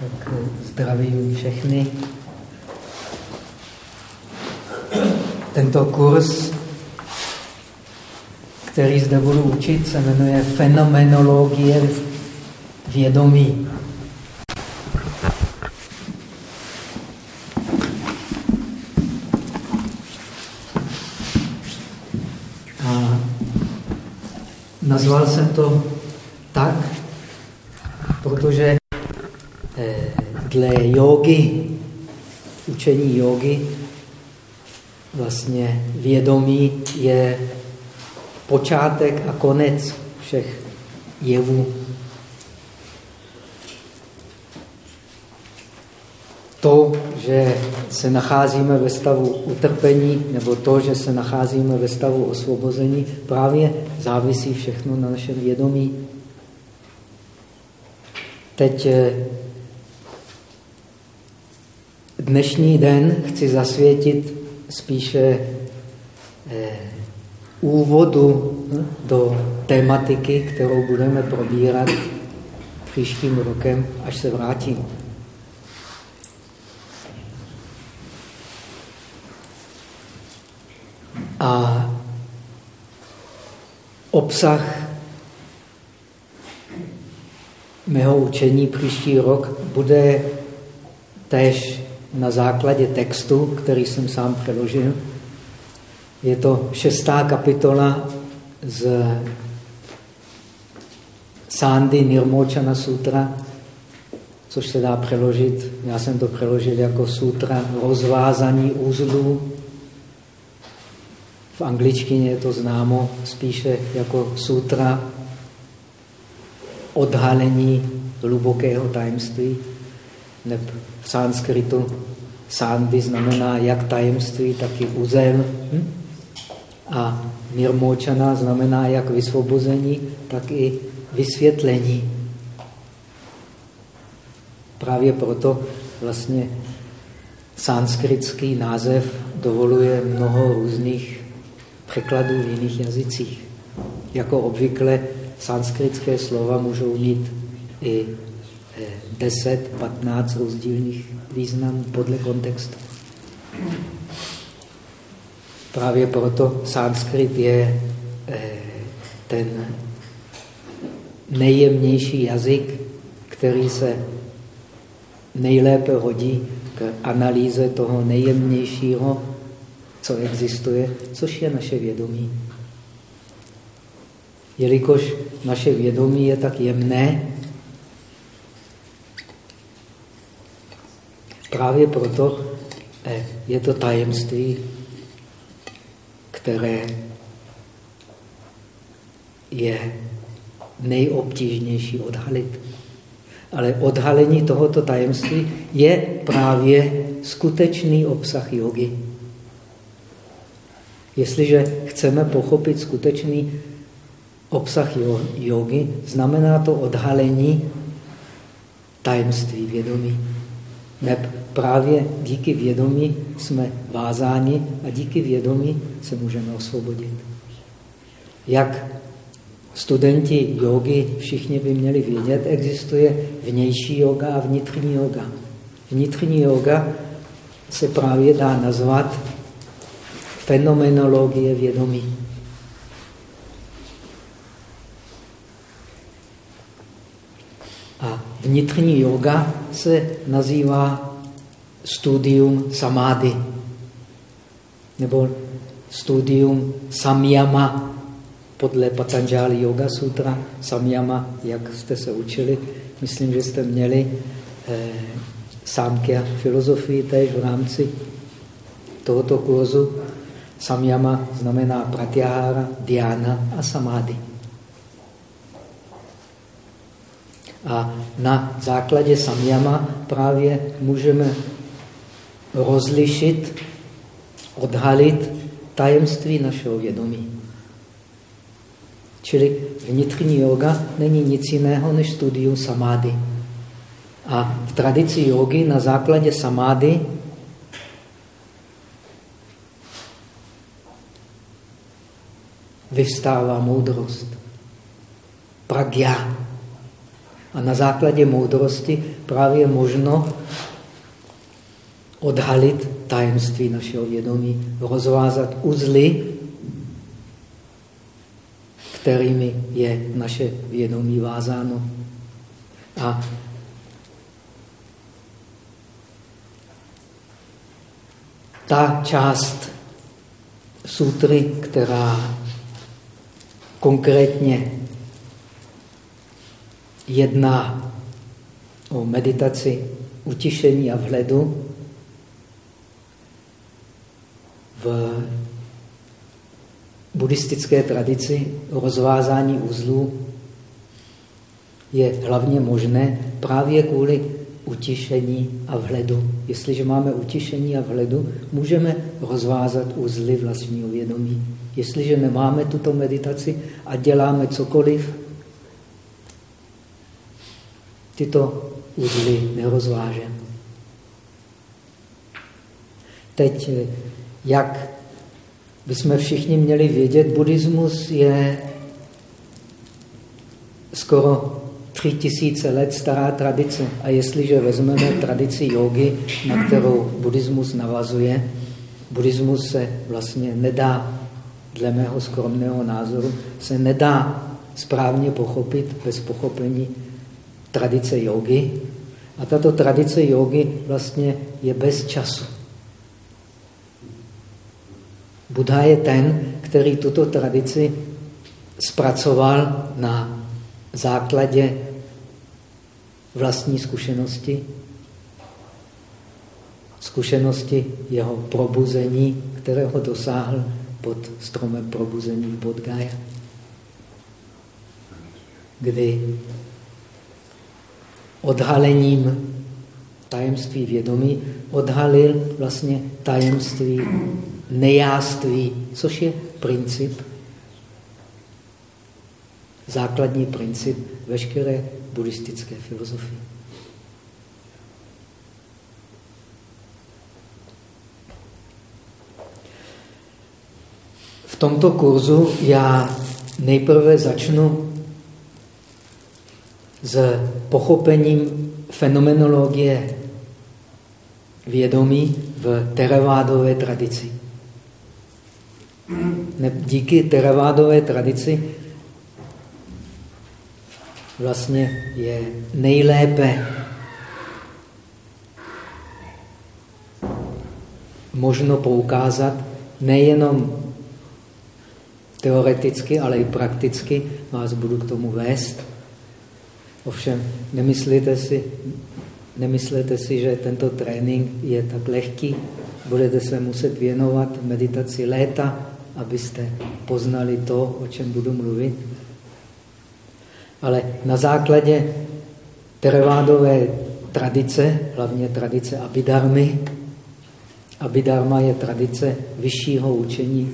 Tak zdravím všechny. Tento kurz, který zde budu učit, se jmenuje Fenomenologie vědomí. A nazval jsem to tak, protože dle jogy, učení jogy, vlastně vědomí je počátek a konec všech jevů. To, že se nacházíme ve stavu utrpení, nebo to, že se nacházíme ve stavu osvobození, právě závisí všechno na našem vědomí. Teď eh, Dnešní den chci zasvětit spíše eh, úvodu do tématiky, kterou budeme probírat příštím rokem, až se vrátím. A obsah mého učení příští rok bude též na základě textu, který jsem sám přeložil. Je to šestá kapitola z Sandy Nirmochana Sutra, což se dá přeložit, já jsem to přeložil jako sutra rozvázaní úzlů. V angličtině je to známo spíše jako sutra odhalení hlubokého tajemství v sanskritu sandy znamená jak tajemství, tak i uzel. Hm? A nirmočana znamená jak vysvobození, tak i vysvětlení. Právě proto vlastně sanskritský název dovoluje mnoho různých překladů v jiných jazycích. Jako obvykle sanskritské slova můžou mít i 10, 15 rozdílných významů podle kontextu. Právě proto sanskrit je eh, ten nejjemnější jazyk, který se nejlépe hodí k analýze toho nejjemnějšího, co existuje, což je naše vědomí. Jelikož naše vědomí je tak jemné, Právě proto eh, je to tajemství, které je nejobtížnější odhalit. Ale odhalení tohoto tajemství je právě skutečný obsah jogy. Jestliže chceme pochopit skutečný obsah jogy, znamená to odhalení tajemství vědomí. Neb právě díky vědomí jsme vázáni a díky vědomí se můžeme osvobodit. Jak studenti jogy všichni by měli vědět, existuje vnější yoga a vnitřní yoga. Vnitřní yoga se právě dá nazvat fenomenologie vědomí. A vnitřní yoga se nazývá studium samády nebo studium samyama podle Patanjali Yoga Sutra. Samyama, jak jste se učili, myslím, že jste měli eh, sámkia filozofii též v rámci tohoto kurzu. Samyama znamená pratyahara, diana a samády. A na základě samyama právě můžeme rozlišit, odhalit tajemství našeho vědomí. Čili vnitřní yoga není nic jiného než studium samády. A v tradici jogy na základě samády vyvstává moudrost. Pragya. A na základě moudrosti právě možno odhalit tajemství našeho vědomí, rozvázat uzly, kterými je naše vědomí vázáno. A ta část sutry, která konkrétně jedná o meditaci, utišení a vhledu, v buddhistické tradici rozvázání uzlů je hlavně možné právě kvůli utišení a vhledu. Jestliže máme utišení a vhledu, můžeme rozvázat uzly vlastního vědomí. Jestliže nemáme tuto meditaci a děláme cokoliv, tyto uzly nerozvážeme. Teď, jak bychom všichni měli vědět, buddhismus je skoro tři tisíce let stará tradice. A jestliže vezmeme tradici jogy, na kterou buddhismus navazuje, buddhismus se vlastně nedá, dle mého skromného názoru, se nedá správně pochopit bez pochopení tradice jogy. A tato tradice jogy vlastně je bez času. Buddha je ten, který tuto tradici zpracoval na základě vlastní zkušenosti, zkušenosti jeho probuzení, kterého dosáhl pod stromem probuzení v Bodgaya, kdy odhalením tajemství vědomí odhalil vlastně tajemství nejáství, což je princip základní princip veškeré buddhistické filozofie. V tomto kurzu já nejprve začnu s pochopením fenomenologie vědomí v teravádové tradici. Díky teravádové tradici vlastně je nejlépe možno poukázat nejenom teoreticky, ale i prakticky. Vás budu k tomu vést. Ovšem, nemyslíte si, nemyslete si, že tento trénink je tak lehký. Budete se muset věnovat meditaci léta, abyste poznali to, o čem budu mluvit. Ale na základě terevádové tradice, hlavně tradice Abhidharmy, Abhidharma je tradice vyššího učení,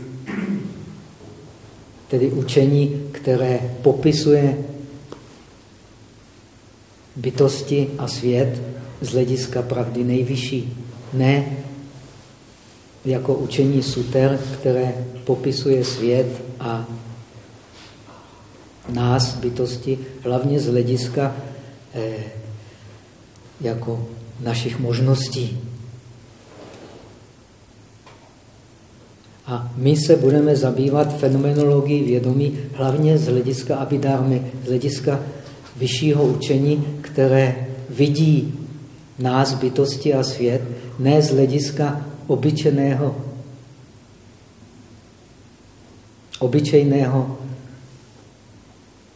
tedy učení, které popisuje bytosti a svět z hlediska pravdy nejvyšší. Ne jako učení suter, které popisuje svět a nás, bytosti, hlavně z hlediska eh, jako našich možností. A my se budeme zabývat fenomenologií vědomí hlavně z hlediska abidármy, z hlediska vyššího učení, které vidí nás, bytosti a svět, ne z hlediska obyčejného, obyčejného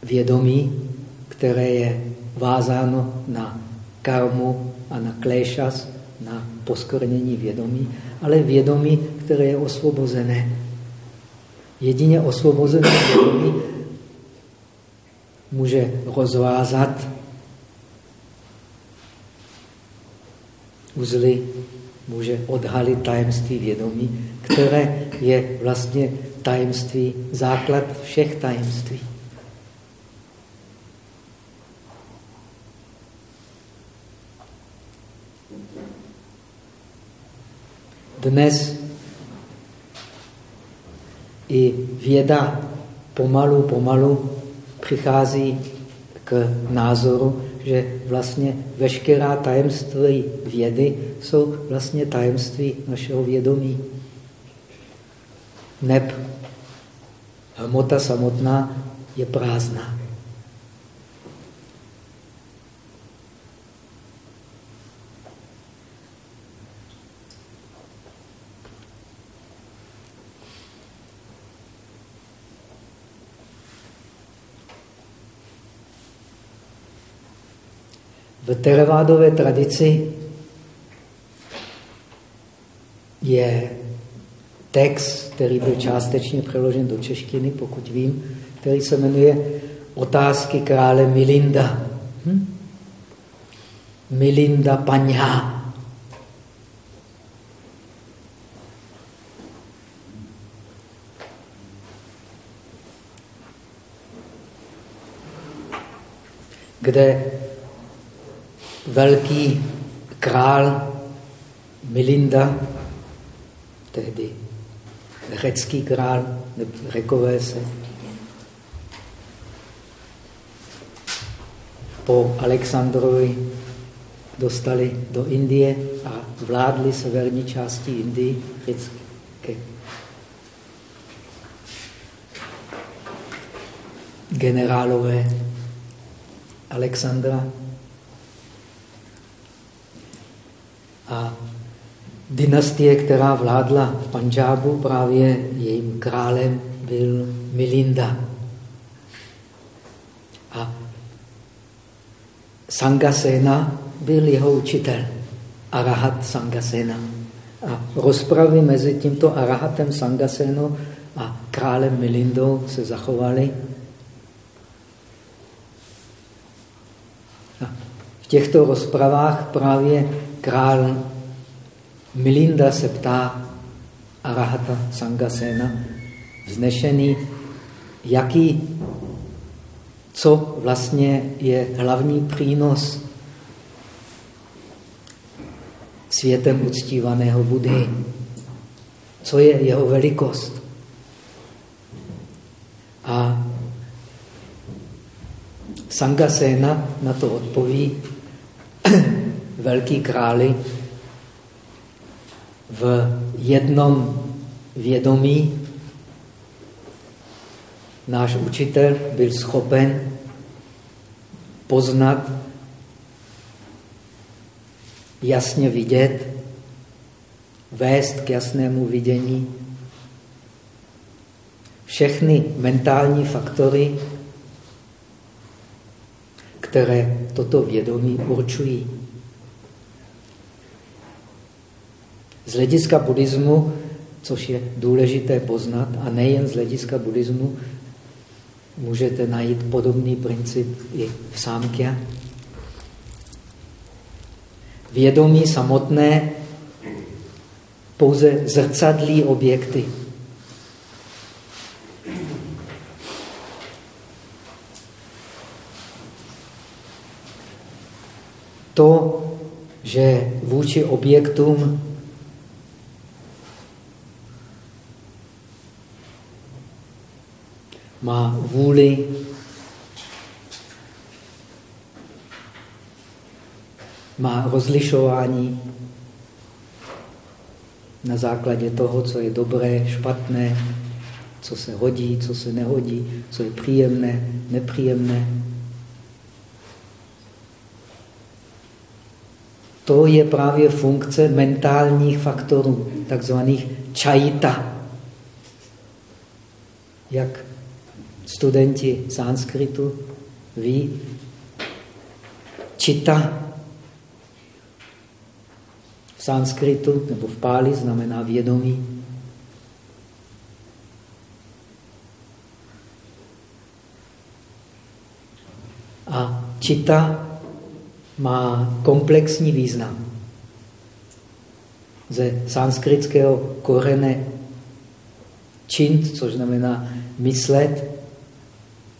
vědomí, které je vázáno na karmu a na kléšas, na poskornění vědomí, ale vědomí, které je osvobozené. Jedině osvobozené vědomí může rozvázat uzly, může odhalit tajemství vědomí, které je vlastně tajemství, základ všech tajemství. Dnes i věda pomalu, pomalu přichází k názoru, že vlastně veškerá tajemství vědy jsou vlastně tajemství našeho vědomí. Neb hmota samotná je prázdná. Teravádové tradici je text, který byl částečně přeložen do češtiny, pokud vím, který se jmenuje Otázky krále Milinda. Hm? Milinda Paňha. kde velký král Milinda, tehdy řecký král, řekové se po Alexandrovi dostali do Indie a vládli severní části Indii řecké. Generálové Alexandra A dynastie, která vládla v Panžábu, právě jejím králem byl Milinda. A Sangasena byl jeho učitel, Arahat Sangasena. A rozpravy mezi tímto Arahatem Sangasenou a králem Milindou se zachovaly. A v těchto rozpravách právě král Milinda se ptá Arahata Sangasena, vznešený, jaký, co vlastně je hlavní přínos světem uctívaného Budhy. Co je jeho velikost? A Sangasena na to odpoví, velký králi v jednom vědomí náš učitel byl schopen poznat, jasně vidět, vést k jasnému vidění všechny mentální faktory, které toto vědomí určují. Z hlediska buddhismu, což je důležité poznat, a nejen z hlediska buddhismu, můžete najít podobný princip i v sámkě. Vědomí samotné pouze zrcadlí objekty. To, že vůči objektům má vůli má rozlišování na základě toho, co je dobré, špatné, co se hodí, co se nehodí, co je příjemné, nepříjemné. To je právě funkce mentálních faktorů, takzvaných čajita. Jak studenti sanskritu ví, čita v sanskritu nebo v páli znamená vědomí. A čita má komplexní význam. Ze sanskritského korene čint, což znamená myslet,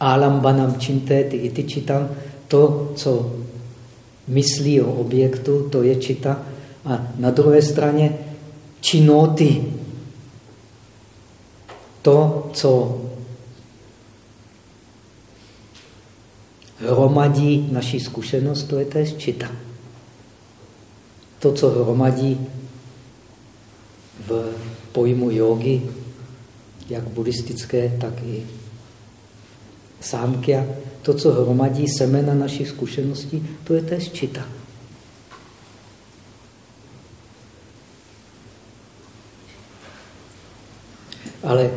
alambanam činteti iti čitam, to, co myslí o objektu, to je čita. A na druhé straně činoty, to, co hromadí naší zkušenost, to je též čita. To, co hromadí v pojmu jogy, jak buddhistické, tak i sámkia, to, co hromadí semena našich zkušeností, to je též čita. Ale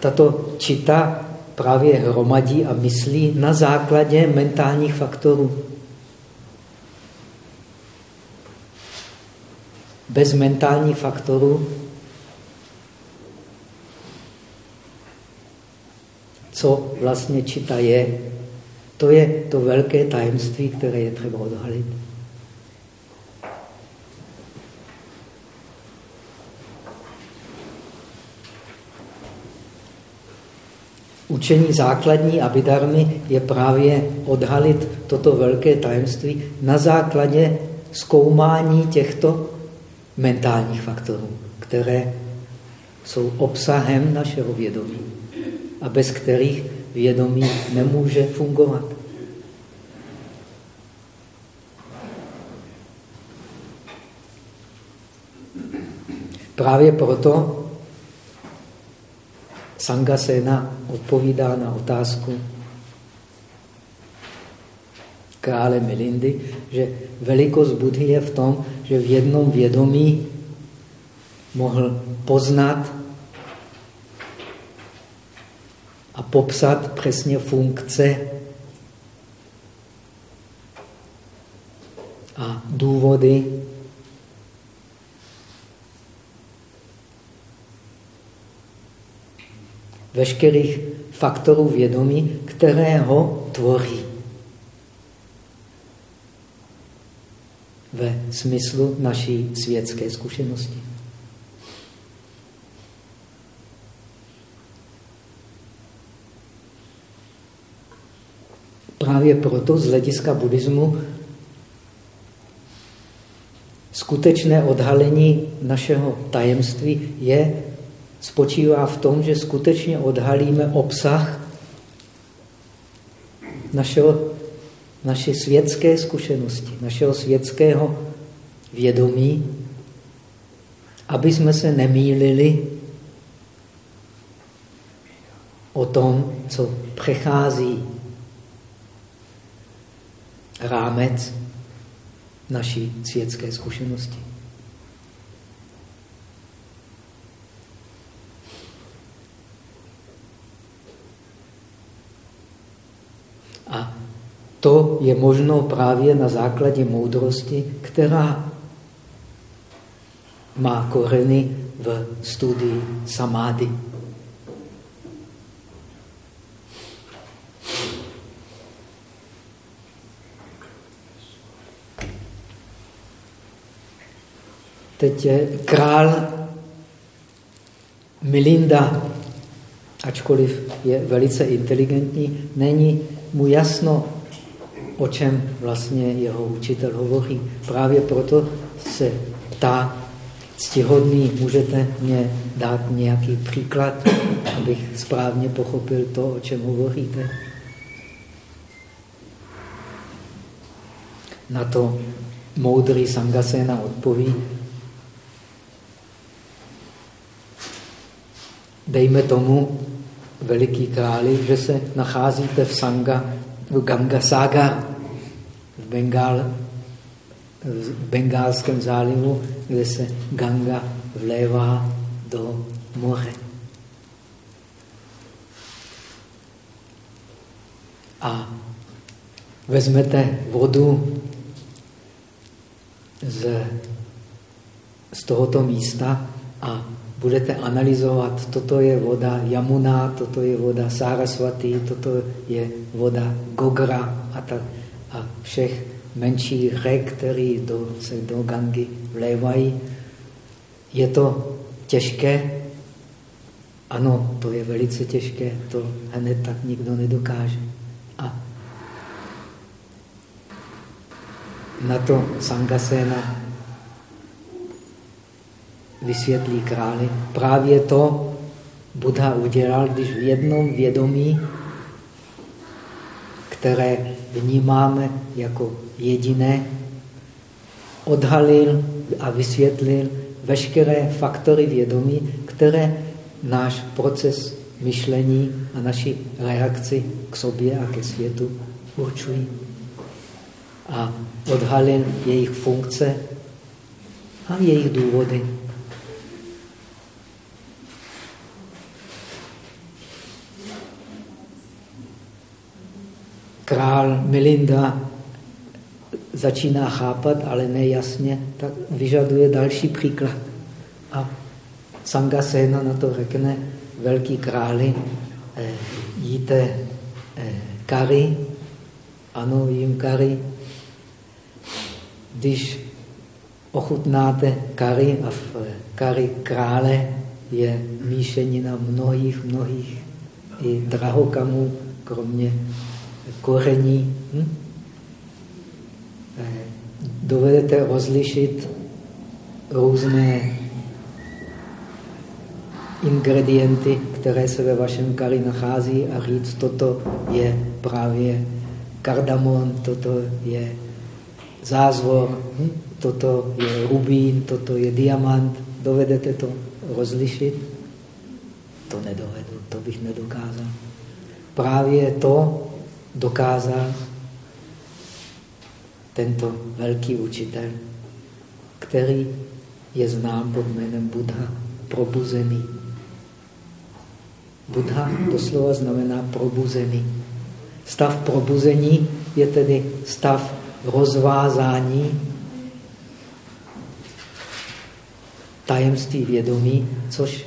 tato čita právě hromadí a myslí na základě mentálních faktorů. Bez mentálních faktorů, co vlastně čita je, to je to velké tajemství, které je třeba odhalit. Učení základní abidarmy je právě odhalit toto velké tajemství na základě zkoumání těchto mentálních faktorů, které jsou obsahem našeho vědomí a bez kterých vědomí nemůže fungovat. Právě proto Sangasena odpovídá na otázku krále Milindy, že velikost Budhy je v tom, že v jednom vědomí mohl poznat a popsat přesně funkce a důvody veškerých faktorů vědomí, které ho tvoří. Ve smyslu naší světské zkušenosti. Právě proto z hlediska buddhismu skutečné odhalení našeho tajemství je spočívá v tom, že skutečně odhalíme obsah našeho, naše světské zkušenosti, našeho světského vědomí, aby jsme se nemýlili o tom, co přechází rámec naší světské zkušenosti. A to je možno právě na základě moudrosti, která má koreny v studii samády. Teď král Milinda, ačkoliv je velice inteligentní, není mu jasno, o čem vlastně jeho učitel hovoří. Právě proto se ptá, ctihodný, můžete mě dát nějaký příklad, abych správně pochopil to, o čem hovoříte? Na to moudrý Sangasena odpoví, dejme tomu, veliký králi, že se nacházíte v Sanga, v Ganga Sagar, v, Bengál, v Bengálském zálivu, kde se Ganga vlévá do moře. A vezmete vodu z, z tohoto místa a budete analyzovat, toto je voda Yamuna, toto je voda Saraswati, toto je voda Gogra a, tak, a všech menších řek, které do, se do Gangy vlévají. Je to těžké? Ano, to je velice těžké, to hned tak nikdo nedokáže. A na to Sangasena vysvětlí králi. Právě to Buddha udělal, když v jednom vědomí, které vnímáme jako jediné, odhalil a vysvětlil veškeré faktory vědomí, které náš proces myšlení a naši reakci k sobě a ke světu určují. A odhalil jejich funkce a jejich důvody. Král Melinda začíná chápat, ale nejasně, tak vyžaduje další příklad. A Sangasena na to řekne, velký králi, eh, jíte eh, kary, ano, jím kary. Když ochutnáte kary a v kary krále je míšenina mnohých, mnohých i drahokamů, kromě koření. Hm? Eh, dovedete rozlišit různé ingredienty, které se ve vašem kari nachází a říct, toto je právě kardamon, toto je zázvor, hm? toto je rubín, toto je diamant. Dovedete to rozlišit? To nedovedu, to bych nedokázal. Právě to dokázal tento velký učitel, který je znám pod jménem Buddha, probuzený. Buddha doslova znamená probuzený. Stav probuzení je tedy stav rozvázání tajemství vědomí, což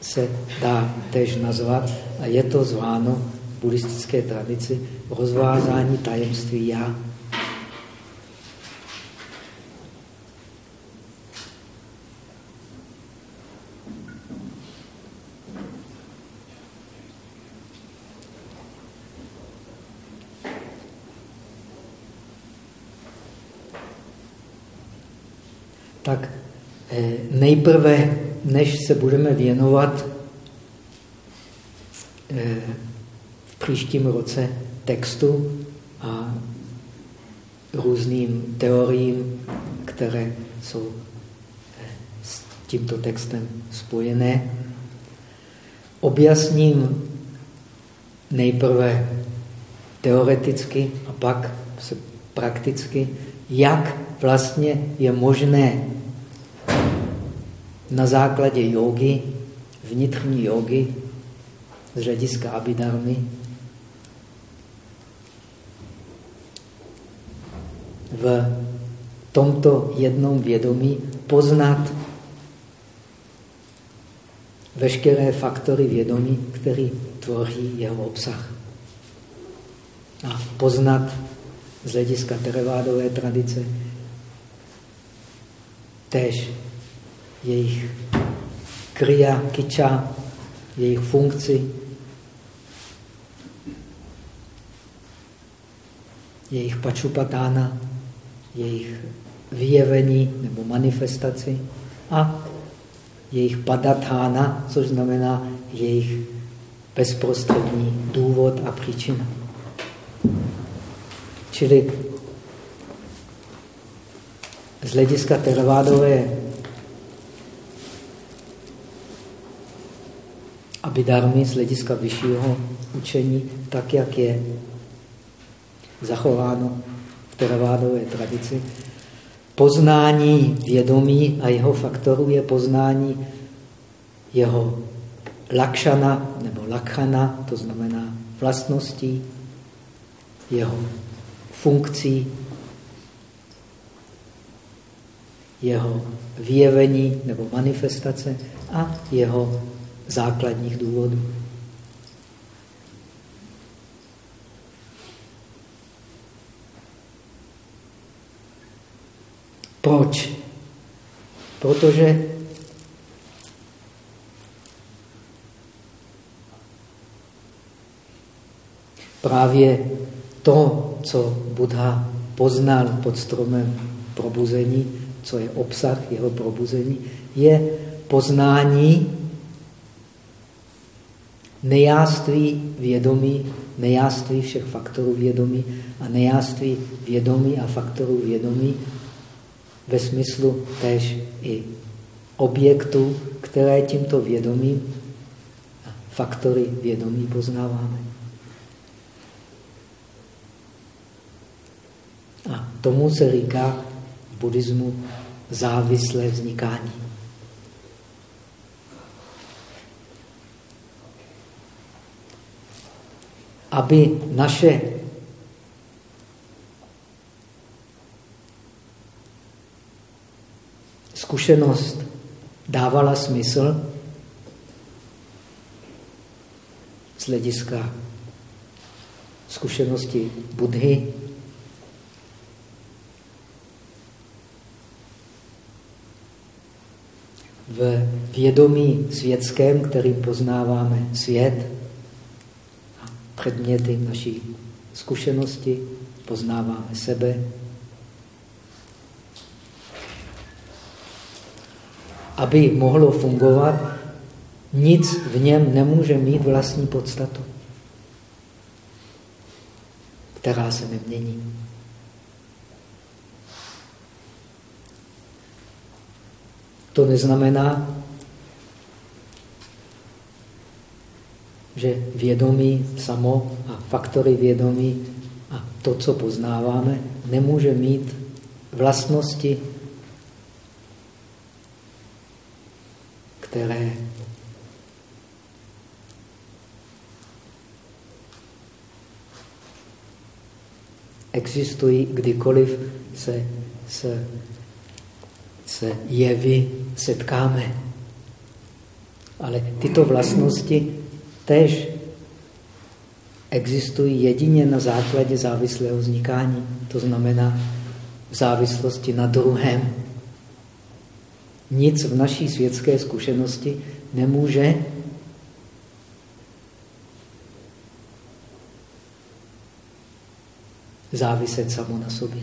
se dá tež nazvat, a je to zváno buddhistické tradici rozvázání tajemství já. tak eh, nejprve, než se budeme věnovat eh, příštím roce textu a různým teoriím, které jsou eh, s tímto textem spojené, objasním nejprve teoreticky a pak se prakticky, jak vlastně je možné na základě jogy, vnitřní jogy, z hlediska abidarmy, v tomto jednom vědomí poznat veškeré faktory vědomí, které tvoří jeho obsah. A poznat z hlediska terevádové tradice též jejich kriya, kiča, jejich funkci, jejich pačupatána, jejich vyjevení nebo manifestaci a jejich padatána, což znamená jejich bezprostřední důvod a příčina. Čili z hlediska tervádové abidarmy, z hlediska vyššího učení, tak, jak je zachováno teravádové tradici, poznání vědomí a jeho faktorů je poznání jeho lakšana nebo lakhana, to znamená vlastností, jeho funkcí, jeho vyjevení nebo manifestace a jeho základních důvodů. Proč? Protože právě to, co Buddha poznal pod stromem probuzení, co je obsah jeho probuzení, je poznání nejáství vědomí nejáství všech faktorů vědomí a nejáství vědomí a faktorů vědomí ve smyslu též i objektů, které tímto vědomím faktory vědomí poznáváme. A tomu se říká v buddhismu závislé vznikání. Aby naše zkušenost dávala smysl z hlediska zkušenosti Budhy, v vědomí světském, kterým poznáváme svět a předměty naší zkušenosti, poznáváme sebe. Aby mohlo fungovat, nic v něm nemůže mít vlastní podstatu, která se nemění. To neznamená, že vědomí samo a faktory vědomí a to, co poznáváme, nemůže mít vlastnosti, které existují, kdykoliv se, se, se jevy setkáme. Ale tyto vlastnosti tež existují jedině na základě závislého vznikání. To znamená v závislosti na druhém. Nic v naší světské zkušenosti nemůže záviset samo na sobě.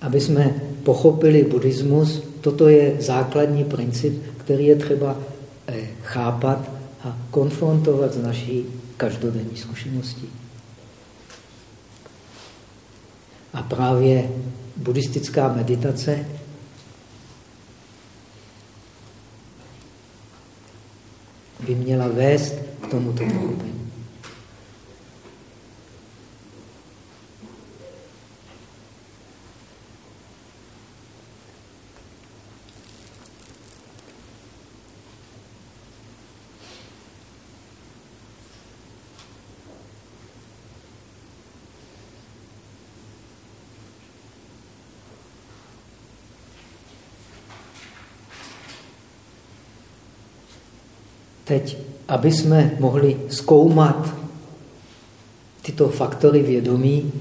Aby jsme pochopili buddhismus, toto je základní princip, který je třeba chápat a konfrontovat s naší každodenní zkušeností. A právě buddhistická meditace by měla vést k tomuto pochopení. Teď, aby jsme mohli zkoumat tyto faktory vědomí,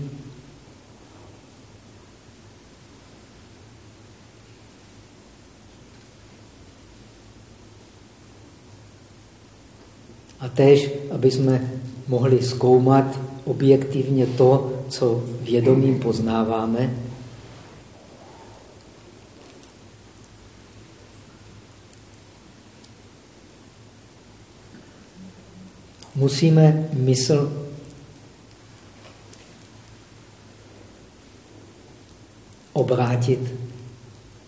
a též, aby jsme mohli zkoumat objektivně to, co vědomím poznáváme, musíme mysl obrátit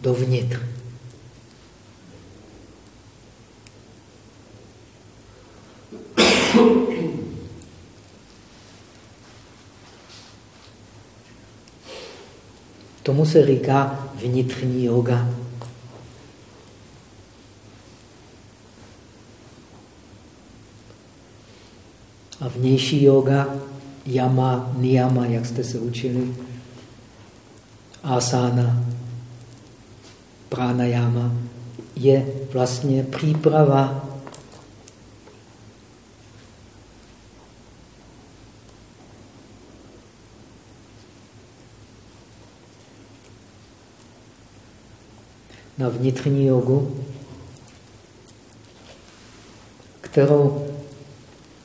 dovnitř. Tomu se říká vnitřní yoga. A vnější yoga, yama, niyama, jak jste se učili, asana, pranayama, je vlastně příprava na vnitřní jogu, kterou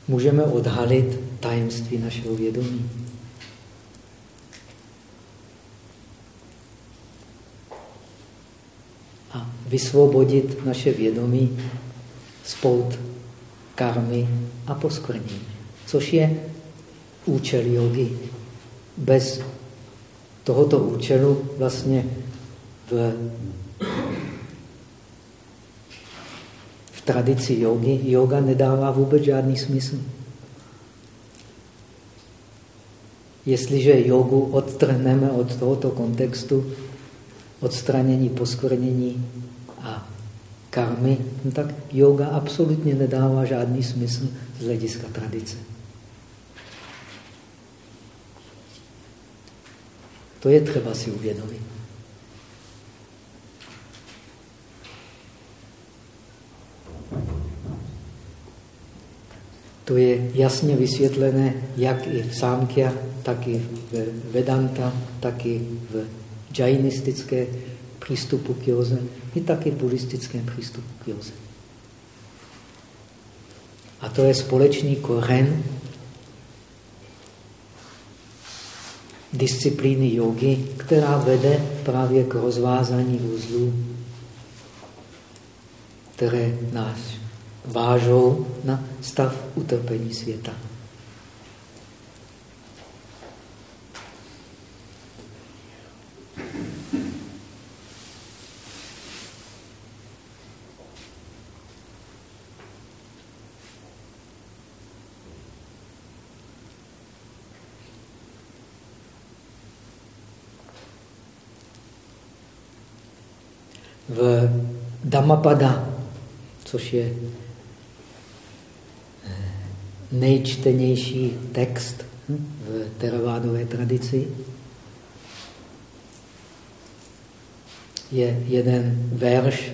můžeme odhalit tajemství našeho vědomí. A vysvobodit naše vědomí spout karmy a poskvrní, což je účel jogy. Bez tohoto účelu vlastně v tradici jogy yoga nedává vůbec žádný smysl. Jestliže jogu odtrhneme od tohoto kontextu, odstranění poskvrnění a karmy, no tak yoga absolutně nedává žádný smysl z hlediska tradice. To je třeba si uvědomit. To je jasně vysvětlené jak i v Sámkya, tak i v Vedanta, tak i v džajnistické přístupu k józe, i taky v buddhistickém přístupu k józe. A to je společný koren disciplíny jogy, která vede právě k rozvázání uzlů, které nás vážou na stav utrpení světa. v Dhammapada, což je nejčtenější text hm, v teravádové tradici, je jeden verš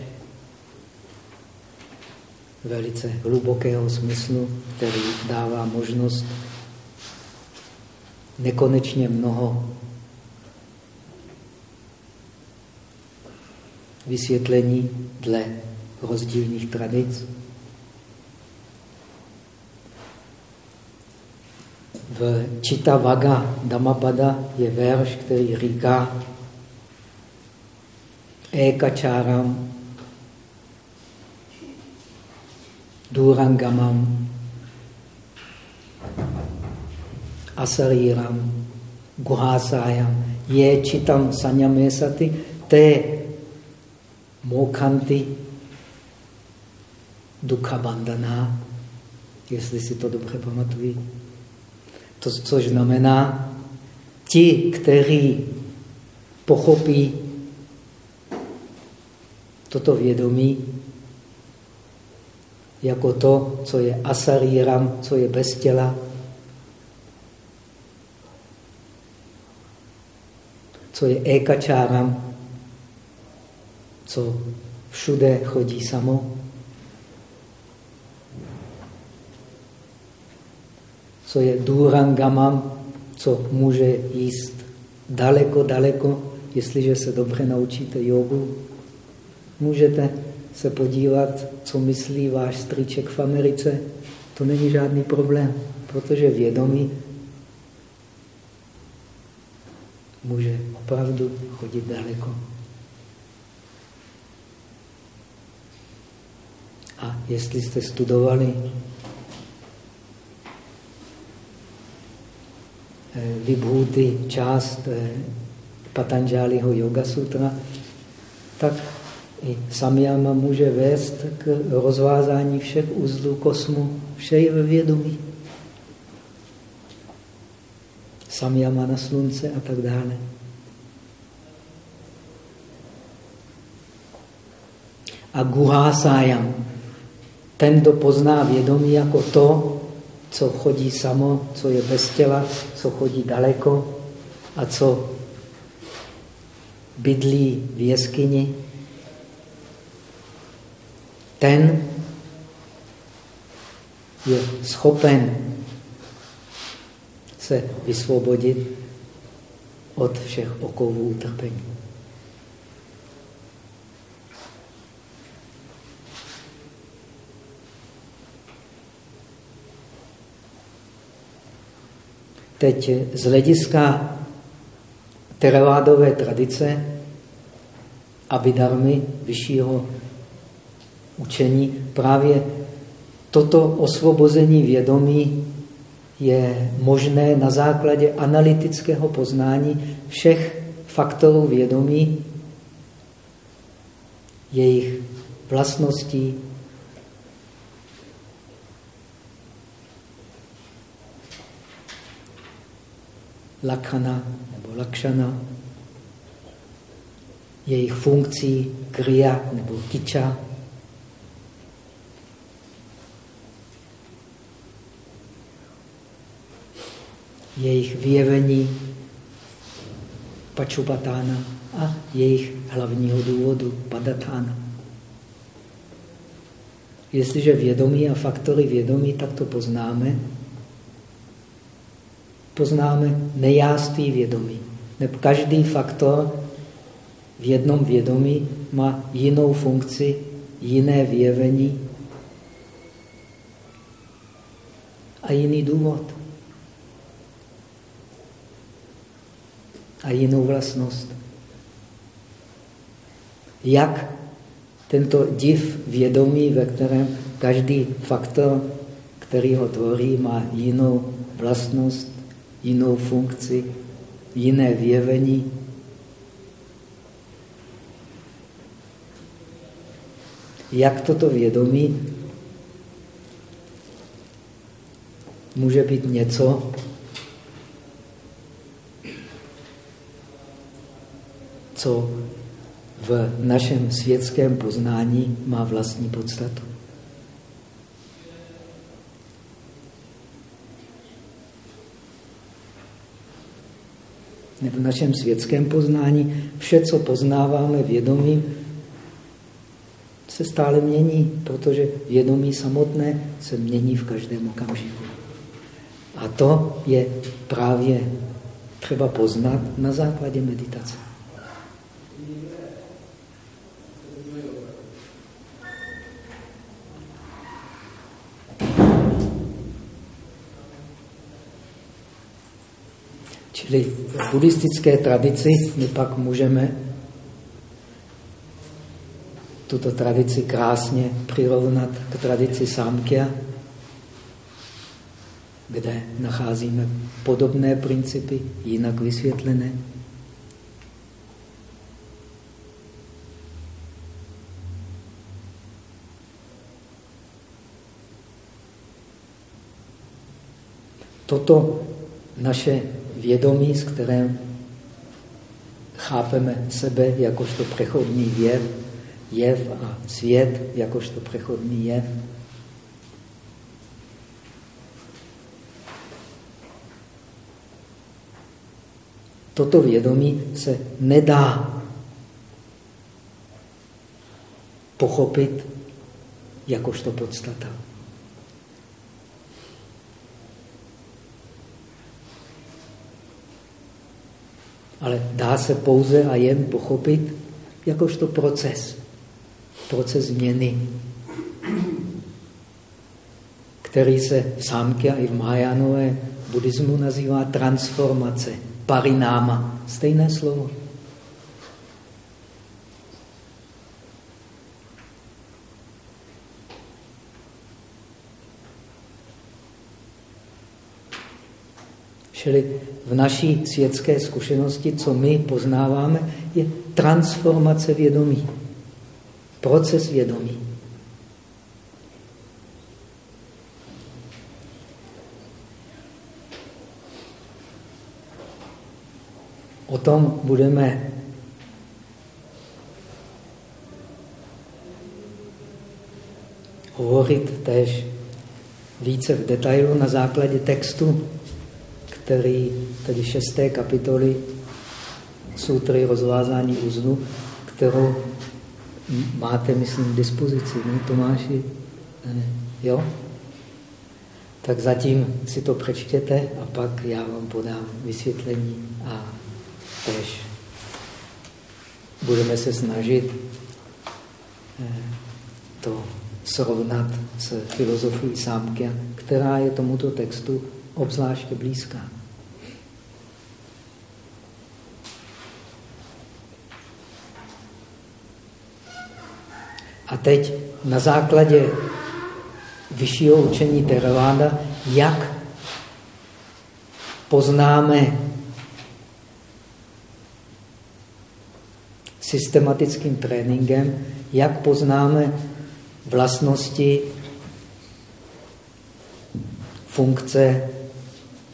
velice hlubokého smyslu, který dává možnost nekonečně mnoho vysvětlení dle rozdílných tradic. V Čita Vaga Dhammapada je verš, který říká Ekačáram Durangamam Asaríram Guhasayam je čitam sanyamesati te mokanty, dukha bandana, jestli si to dobře pamatují. To, což znamená, ti, kteří pochopí toto vědomí jako to, co je asaríram, co je bez těla, co je ekačáram, co všude chodí samo, co je durangamam, co může jíst daleko, daleko, jestliže se dobře naučíte jogu. Můžete se podívat, co myslí váš strýček v Americe. To není žádný problém, protože vědomí může opravdu chodit daleko. A jestli jste studovali eh, vybhuty část eh, Patanžáliho Yoga Sutra, tak i samyama může vést k rozvázání všech uzlů kosmu, vše je ve vědomí. Samyama na slunce a tak dále. A guhásayam, ten, kdo pozná vědomí jako to, co chodí samo, co je bez těla, co chodí daleko a co bydlí v jeskyni, ten je schopen se vysvobodit od všech okovů utrpení. Teď z hlediska teravádové tradice abidarmy, vyššího učení, právě toto osvobození vědomí je možné na základě analytického poznání všech faktorů vědomí, jejich vlastností, lakhana nebo lakšana, jejich funkcí kriya nebo kiča, jejich vyjevení pačupatána a jejich hlavního důvodu padatána. Jestliže vědomí a faktory vědomí tak to poznáme, poznáme nejáství vědomí. Nebo každý faktor v jednom vědomí má jinou funkci, jiné vyjevení a jiný důvod. A jinou vlastnost. Jak tento div vědomí, ve kterém každý faktor, který ho tvoří, má jinou vlastnost, jinou funkci, jiné vyjevení. Jak toto vědomí může být něco, co v našem světském poznání má vlastní podstatu. V našem světském poznání vše, co poznáváme vědomím, se stále mění, protože vědomí samotné se mění v každém okamžiku. A to je právě třeba poznat na základě meditace. Čili v buddhistické tradici my pak můžeme tuto tradici krásně přirovnat k tradici Samkhya, kde nacházíme podobné principy, jinak vysvětlené. Toto naše vědomí, s kterým chápeme sebe jakožto přechodný jev, jev a svět jakožto přechodný jev. Toto vědomí se nedá pochopit jakožto podstata. Ale dá se pouze a jen pochopit jakožto proces. Proces změny, který se v sámky a i v Mahajánové buddhismu nazývá transformace, parináma. Stejné slovo. Čili v naší světské zkušenosti, co my poznáváme, je transformace vědomí. Proces vědomí. O tom budeme hovořit tež více v detailu na základě textu který, tedy šesté kapitoly sutry rozvázání uzlu, kterou máte, myslím, k dispozici, ne, Tomáši? Eh, jo? Tak zatím si to přečtěte a pak já vám podám vysvětlení a tež budeme se snažit eh, to srovnat s filozofií Sámkia, která je tomuto textu obzvláště blízká. A teď na základě vyššího učení Theravada, jak poznáme systematickým tréninkem, jak poznáme vlastnosti, funkce,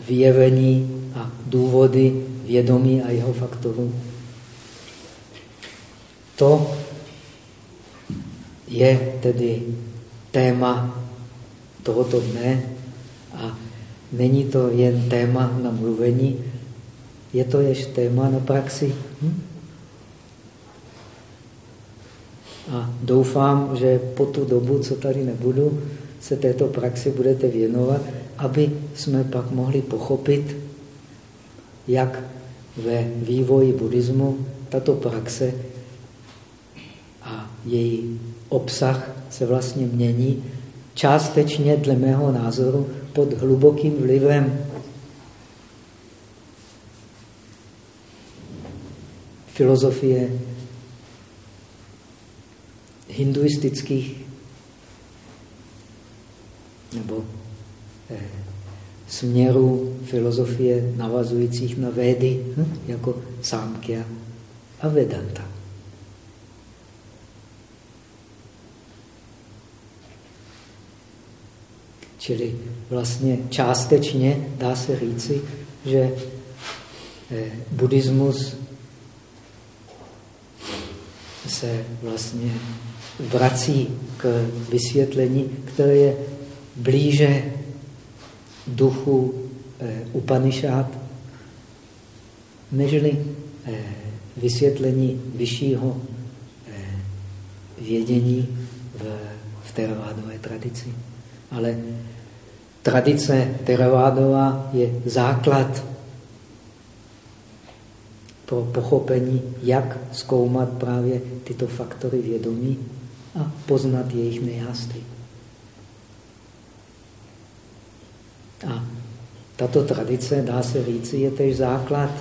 vyjevení a důvody vědomí a jeho faktorů. To je tedy téma tohoto dne a není to jen téma na mluvení, je to jež téma na praxi. Hm? A doufám, že po tu dobu, co tady nebudu, se této praxi budete věnovat, aby jsme pak mohli pochopit, jak ve vývoji buddhismu tato praxe a její obsah se vlastně mění částečně, dle mého názoru, pod hlubokým vlivem filozofie hinduistických nebo eh, směrů filozofie navazujících na védy, hm, jako Sámkya a Vedanta. Čili vlastně částečně dá se říci, že eh, buddhismus se vlastně vrací k vysvětlení, které je blíže duchu eh, Upanishad, nežli eh, vysvětlení vyššího vědění v, v teravádové tradici. Ale tradice teravádová je základ pro pochopení, jak zkoumat právě tyto faktory vědomí a poznat jejich nejáství. A tato tradice, dá se říci, je tež základ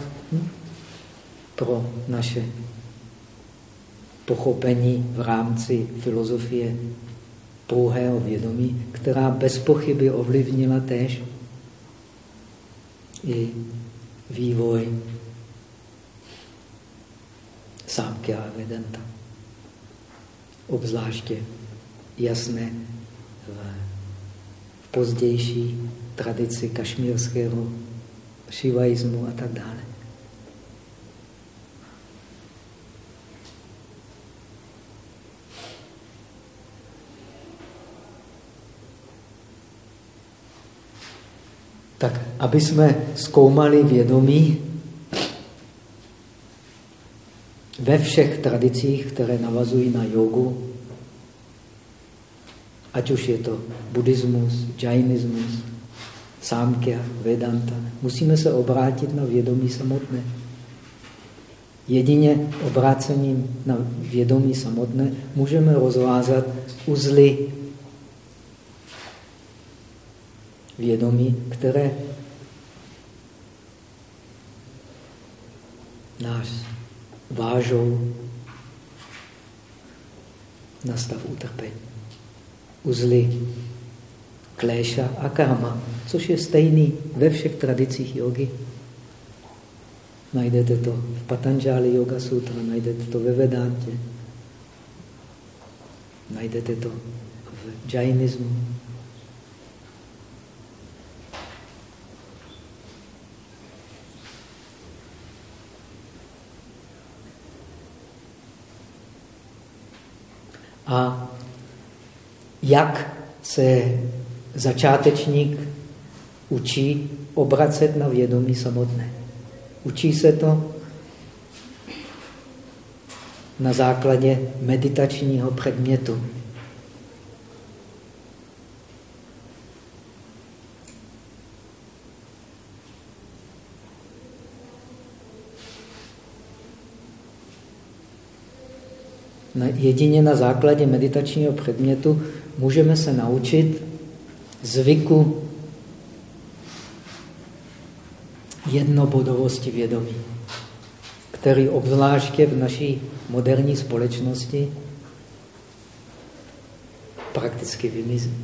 pro naše pochopení v rámci filozofie pouhého vědomí, která bez pochyby ovlivnila též i vývoj sámky a Vedanta. Obzvláště jasné v pozdější tradici kašmírského šivaismu a tak dále. Tak, aby jsme zkoumali vědomí ve všech tradicích, které navazují na jogu, ať už je to buddhismus, džajnismus, sámkya, vedanta, musíme se obrátit na vědomí samotné. Jedině obrácením na vědomí samotné můžeme rozvázat uzly vědomí, které nás vážou na stav utrpení. Uzly kléša a karma, což je stejný ve všech tradicích jogy. Najdete to v Patanžáli Yoga Sutra, najdete to ve Vedantě, najdete to v džajnismu. A jak se začátečník učí obracet na vědomí samotné. Učí se to na základě meditačního předmětu. Jedině na základě meditačního předmětu můžeme se naučit zvyku jednobodovosti vědomí, který obzvláště v naší moderní společnosti prakticky vymizí.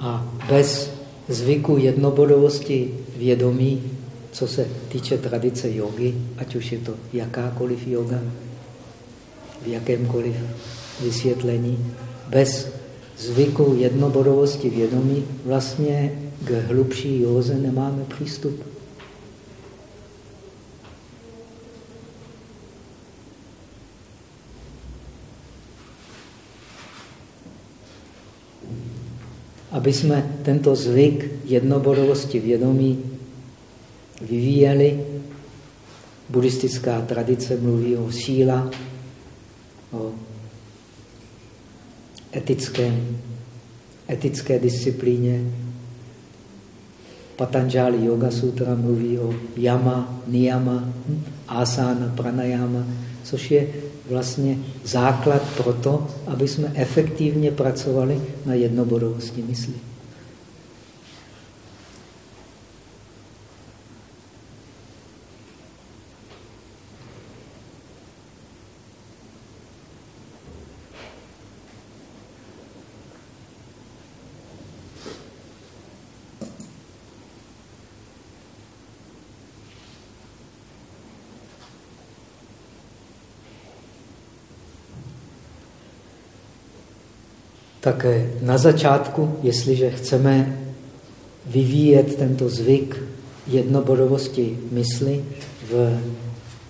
A bez zvyku jednobodovosti vědomí, co se týče tradice jogy, ať už je to jakákoliv yoga, v jakémkoliv vysvětlení, bez zvyku jednobodovosti vědomí vlastně k hlubší józe nemáme přístup. Aby jsme tento zvyk jednobodovosti vědomí vyvíjeli, buddhistická tradice mluví o síla, o etickém, etické disciplíně. Patanjali Yoga Sutra mluví o yama, niyama, asana, pranayama, což je vlastně základ pro to, aby jsme efektivně pracovali na jednobodovosti mysli. Tak na začátku, jestliže chceme vyvíjet tento zvyk jednobodovosti mysli v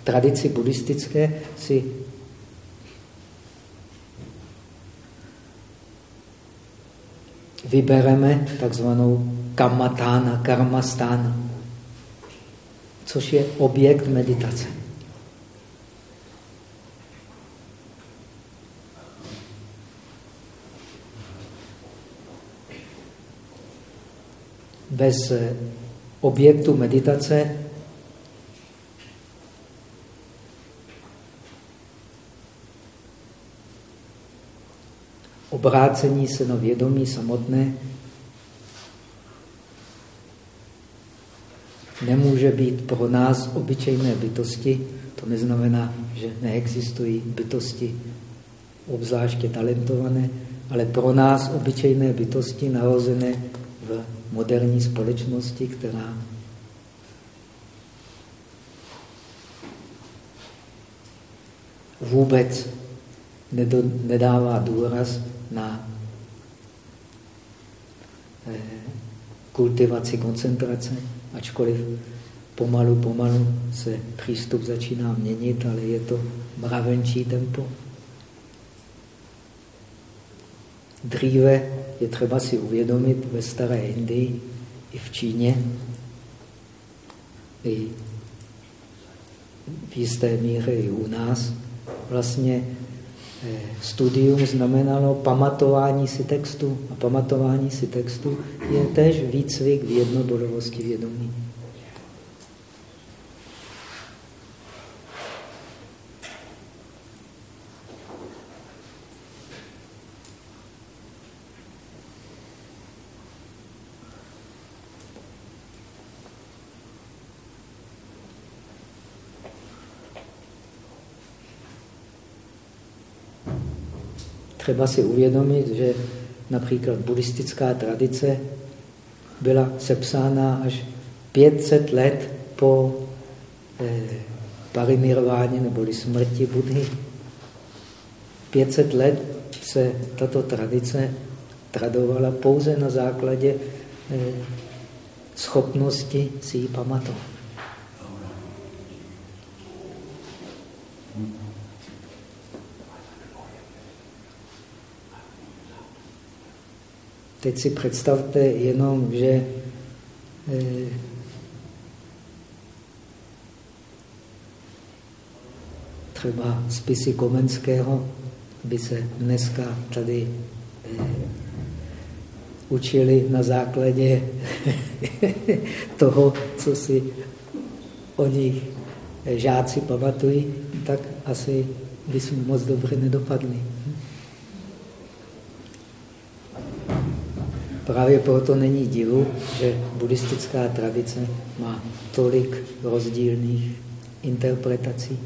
tradici buddhistické, si vybereme takzvanou kamatána, karmastána, což je objekt meditace. Bez objektu meditace obrácení se na vědomí samotné nemůže být pro nás obyčejné bytosti. To neznamená, že neexistují bytosti obzvláště talentované, ale pro nás obyčejné bytosti narozené v moderní společnosti, která vůbec nedává důraz na eh, kultivaci koncentrace, ačkoliv pomalu, pomalu se přístup začíná měnit, ale je to mravenčí tempo. Dříve je třeba si uvědomit ve staré Indii i v Číně, i v jisté míře i u nás, vlastně eh, studium znamenalo pamatování si textu. A pamatování si textu je tež výcvik v jednobodovosti vědomí. Třeba si uvědomit, že například buddhistická tradice byla sepsána až 500 let po eh, parinirváně neboli smrti Budhy. 500 let se tato tradice tradovala pouze na základě eh, schopnosti si ji pamatovat. Teď si představte jenom, že eh, třeba spisy Komenského by se dneska tady eh, učili na základě toho, co si o nich žáci pamatují, tak asi bychom moc dobře nedopadli. Právě proto není divu, že buddhistická tradice má tolik rozdílných interpretací.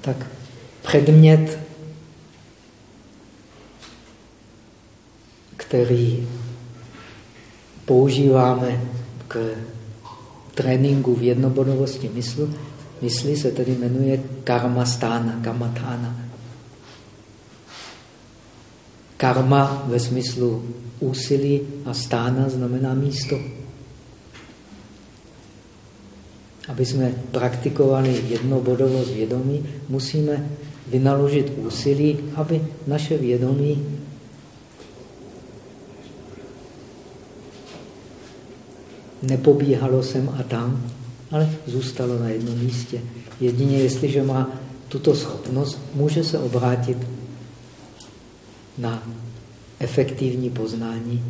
Tak předmět, který používáme k tréninku v jednobodovosti myslu, mysli se tedy jmenuje karma stána, kamatána. Karma ve smyslu úsilí a stána znamená místo. Aby jsme praktikovali jednobodovost vědomí, musíme vynaložit úsilí, aby naše vědomí nepobíhalo sem a tam, ale zůstalo na jednom místě. Jedině jestliže má tuto schopnost, může se obrátit na efektivní poznání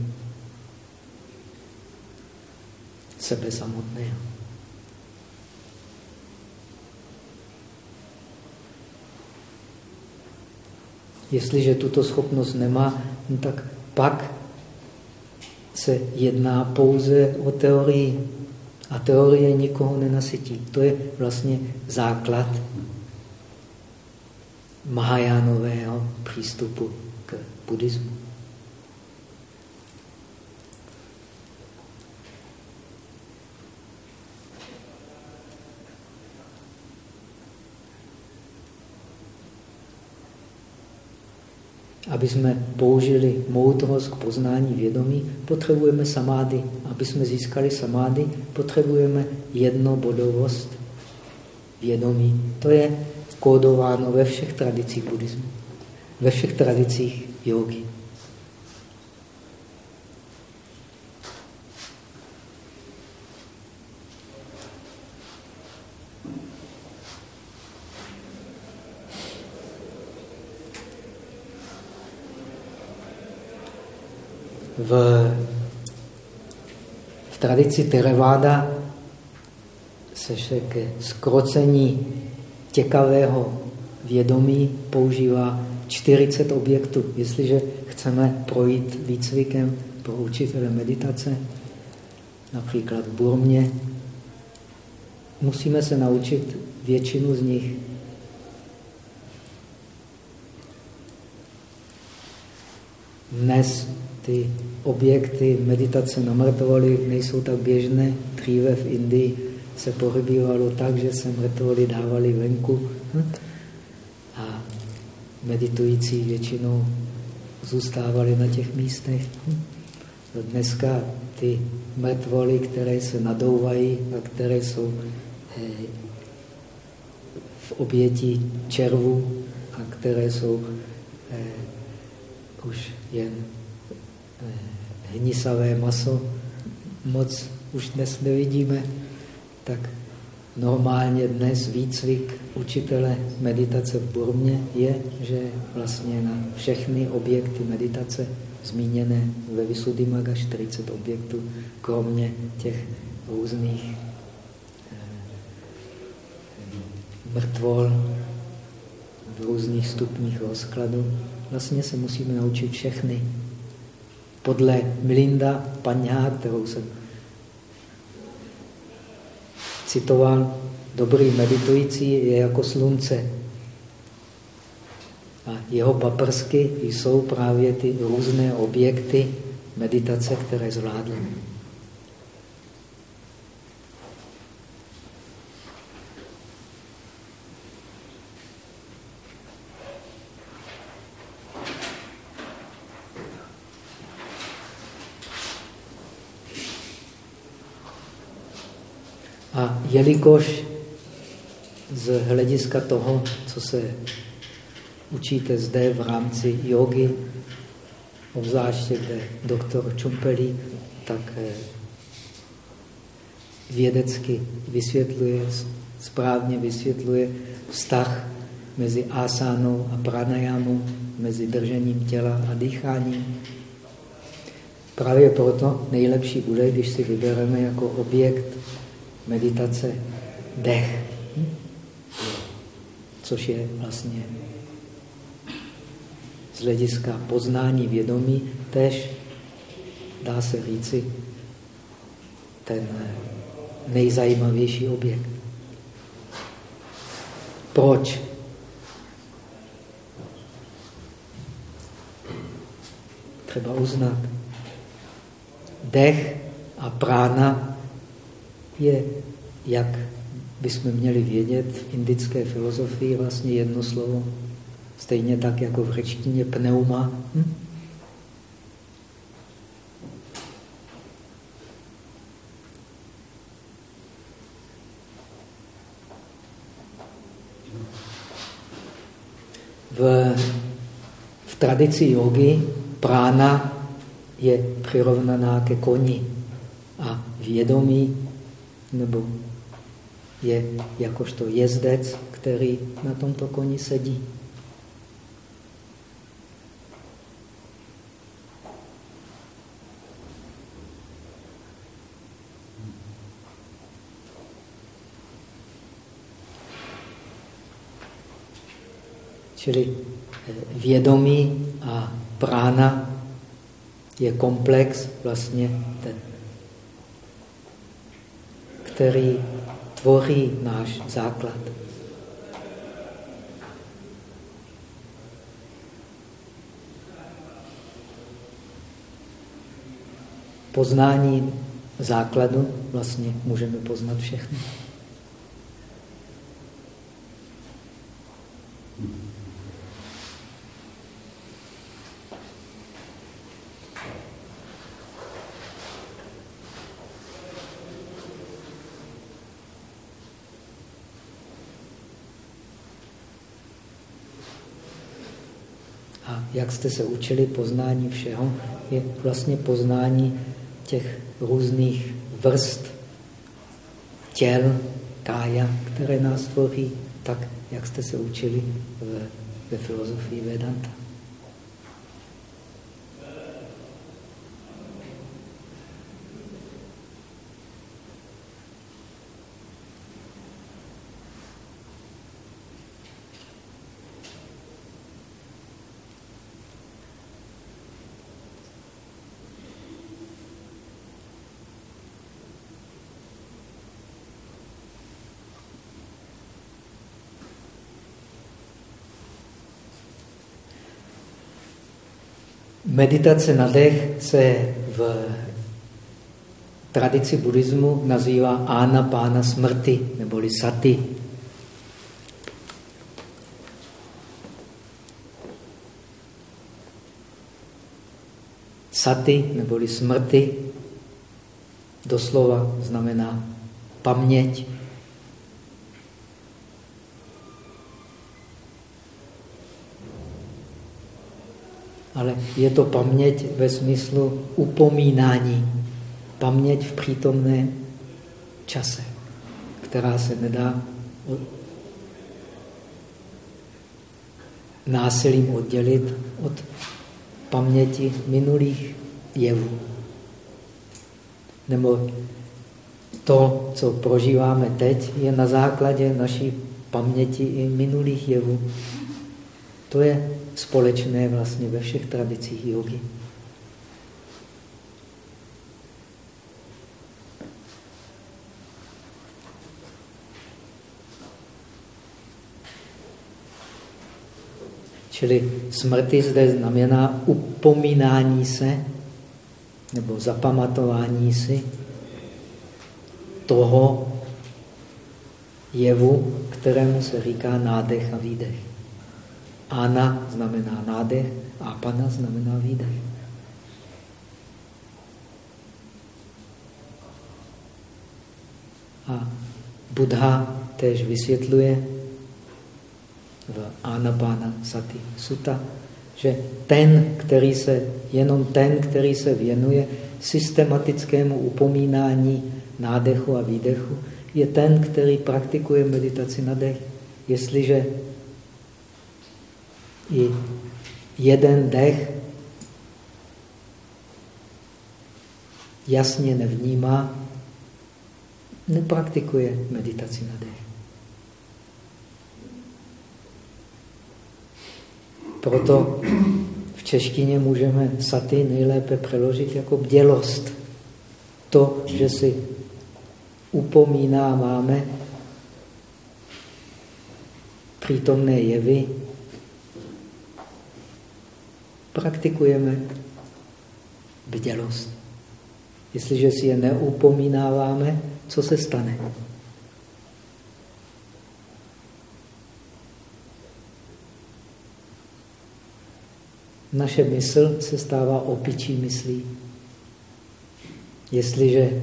sebe samotného. Jestliže tuto schopnost nemá, no tak pak se jedná pouze o teorii. A teorie nikoho nenasytí. To je vlastně základ Mahajánového přístupu k buddhismu. Aby jsme použili moudrost k poznání vědomí, potřebujeme samády. Aby jsme získali samády, potřebujeme jednobodovost vědomí. To je kódováno ve všech tradicích buddhismu, ve všech tradicích jogy. V, v tradici Theravada se ke skrocení těkavého vědomí používá 40 objektů. Jestliže chceme projít výcvikem pro učitele meditace, například v Burmě, musíme se naučit většinu z nich. Dnes ty objekty meditace na mrtvoly nejsou tak běžné. Dříve v Indii se pohybívalo tak, že se mrtvoly dávali venku hm? a meditující většinou zůstávali na těch místech. Hm? Dneska ty mrtvoly, které se nadouvají a které jsou eh, v obětí červu a které jsou eh, už jen hnisavé maso moc už dnes nevidíme, tak normálně dnes výcvik učitele meditace v Burmě je, že vlastně na všechny objekty meditace zmíněné ve Visuddhimaga 40 objektů, kromě těch různých eh, mrtvol v různých stupních rozkladu. Vlastně se musíme naučit všechny podle Milinda Paňá, kterou jsem citoval, dobrý meditující je jako slunce. A jeho paprsky jsou právě ty různé objekty meditace, které zvládl. A jelikož z hlediska toho, co se učíte zde v rámci jogy, obzvláště kde doktor Čumpelík, tak eh, vědecky vysvětluje, správně vysvětluje vztah mezi asánou a pranajámou, mezi držením těla a dýcháním. Právě proto nejlepší bude, když si vybereme jako objekt meditace dech, což je vlastně z hlediska poznání vědomí tež, dá se říci, ten nejzajímavější objekt. Proč? Třeba uznat. Dech a prána je, jak bychom měli vědět, v indické filozofii vlastně jedno slovo. Stejně tak jako v řečtině pneuma. Hm? V, v tradici jogy prána je přirovnaná ke koni a vědomí nebo je jakožto jezdec, který na tomto koni sedí. Čili eh, vědomí a prána je komplex vlastně ten, který tvoří náš základ. Poznání základu vlastně můžeme poznat všechno. Jak jste se učili poznání všeho, je vlastně poznání těch různých vrst těl, kája, které nás tvoří, tak jak jste se učili ve, ve filozofii Vedanta. Meditace na dech se v tradici buddhismu nazývá ána pána smrti, neboli sati. Sati, neboli smrti, doslova znamená paměť, ale je to paměť ve smyslu upomínání. Paměť v přítomném čase, která se nedá násilím oddělit od paměti minulých jevů. Nebo to, co prožíváme teď, je na základě naší paměti i minulých jevů. To je společné vlastně ve všech tradicích jogy. Čili smrti zde znamená upomínání se nebo zapamatování si toho jevu, kterému se říká nádech a výdech. Ana znamená nádech, apana znamená výdech. A Buddha též vysvětluje v Anapana Sati Sutta, že ten, který se, jenom ten, který se věnuje systematickému upomínání nádechu a výdechu, je ten, který praktikuje meditaci na dech. Jestliže i jeden dech jasně nevnímá, nepraktikuje meditaci na dech. Proto v češtině můžeme saty nejlépe přeložit jako bdělost. To, že si upomínáváme přítomné jevy, praktikujeme bdělost. Jestliže si je neupomínáváme, co se stane? Naše mysl se stává opičí myslí. Jestliže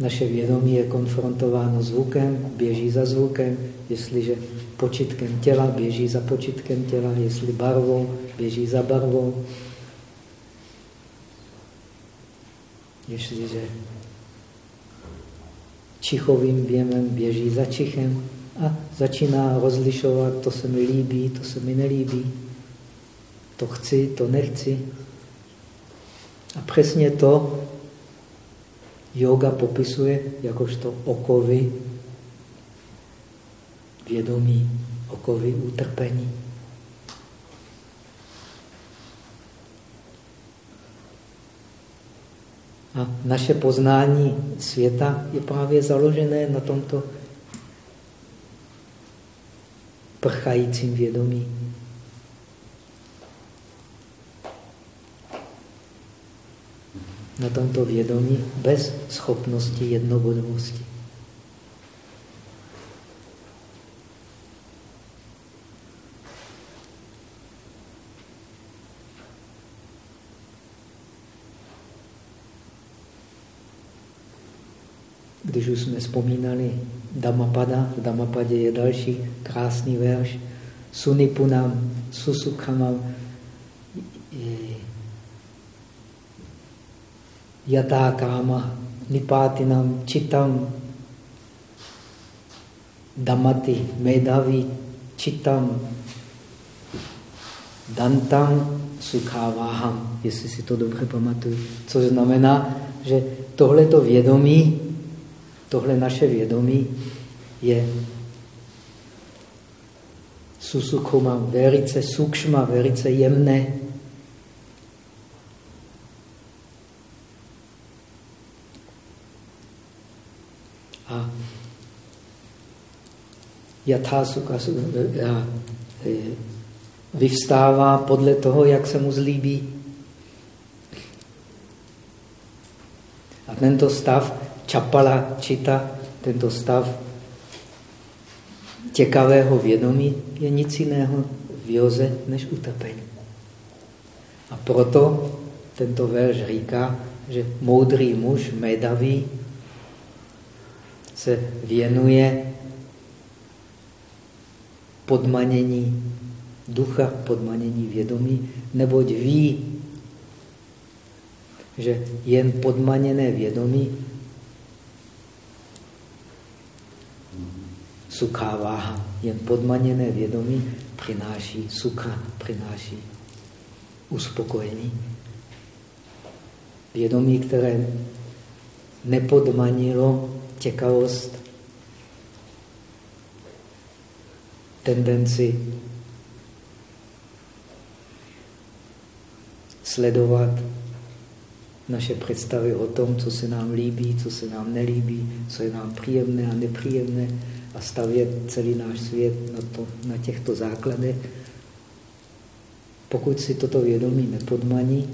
naše vědomí je konfrontováno zvukem, běží za zvukem, jestliže počitkem těla, běží za počitkem těla, jestli barvou, běží za barvou. Jestliže čichovým věmem běží za čichem a začíná rozlišovat, to se mi líbí, to se mi nelíbí, to chci, to nechci. A přesně to yoga popisuje jakožto okovy vědomí, okovy utrpení. A naše poznání světa je právě založené na tomto prchajícím vědomí. Na tomto vědomí bez schopnosti jednobodovosti. Když už jsme vzpomínali Dhammapada, v Dhammapadě je další krásný verš. Sunipunam, susukhamam, yatá káma, nipátinam, čitam, damati, medavi, čitam, dantam, sukháváham, jestli si to dobře pamatuju. Což znamená, že tohleto vědomí Tohle naše vědomí je susukuma velice sukšma, velice jemné. A jathasuka vyvstává podle toho, jak se mu zlíbí. A tento stav čapala čita, tento stav těkavého vědomí, je nic jiného v joze než utrpení. A proto tento verš říká, že moudrý muž, medavý, se věnuje podmanění ducha, podmanění vědomí, neboť ví, že jen podmaněné vědomí váha, jen podmaněné vědomí přináší sukha, přináší uspokojení. Vědomí, které nepodmanilo těkavost, tendenci sledovat naše představy o tom, co se nám líbí, co se nám nelíbí, co je nám příjemné a nepříjemné, a stavět celý náš svět na, to, na těchto základech. Pokud si toto vědomí nepodmaní,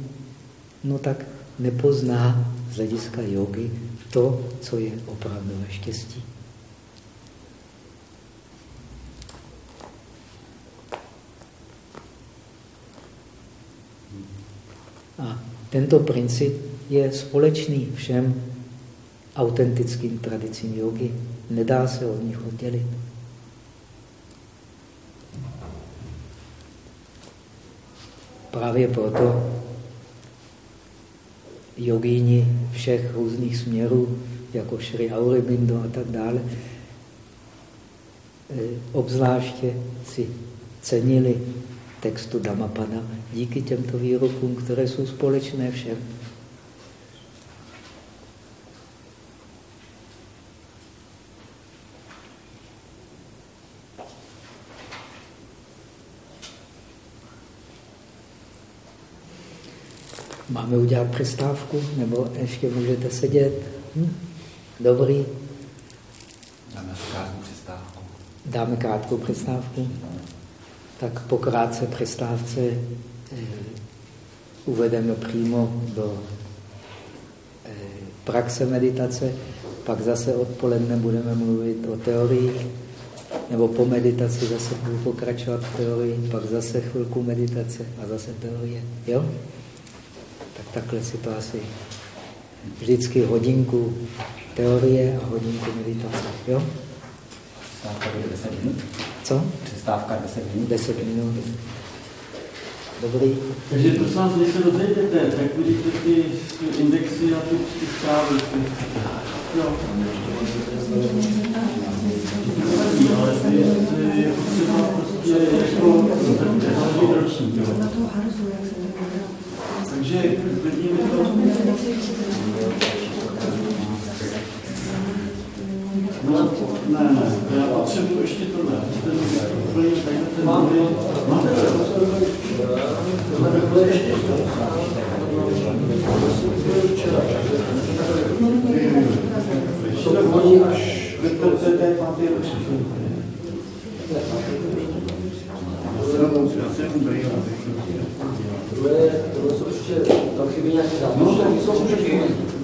no tak nepozná z hlediska jogy to, co je opravdové štěstí. A tento princip je společný všem autentickým tradicím jogy. Nedá se od nich oddělit. Právě proto jogíni všech různých směrů, jako Sri Aurobindo a tak dále, eh, obzvláště si cenili textu Dhammapada díky těmto výrokům, které jsou společné všem. Máme udělat přestávku, nebo ještě můžete sedět? Hm? Dobrý. Dáme krátkou přestávku. Dáme krátkou přestávku. Tak po krátce přestávce eh, uvedeme přímo do eh, praxe meditace, pak zase odpoledne budeme mluvit o teorii, nebo po meditaci zase budu pokračovat v teorii, pak zase chvilku meditace a zase teorie. Jo? Tak takhle si to asi vždycky hodinku teorie a hodinku meditace. Jo? Přestávka bude 10 minut. Co? Přestávka 10 minut. 10 minut. Dobrý. Takže prosím vás, když se rozejdete, tak vidíte ty indexy a ty, ty zprávy. Jo. Ale ty, je potřeba prostě jako. Takže vidíme to. No, ne, ne, já potřebuji ještě tohle. Ten úplně takhle ten Máte to? Tam chybí nějaký zápis, tak jsou všechny. A tady to se mají úplně Ještě jo,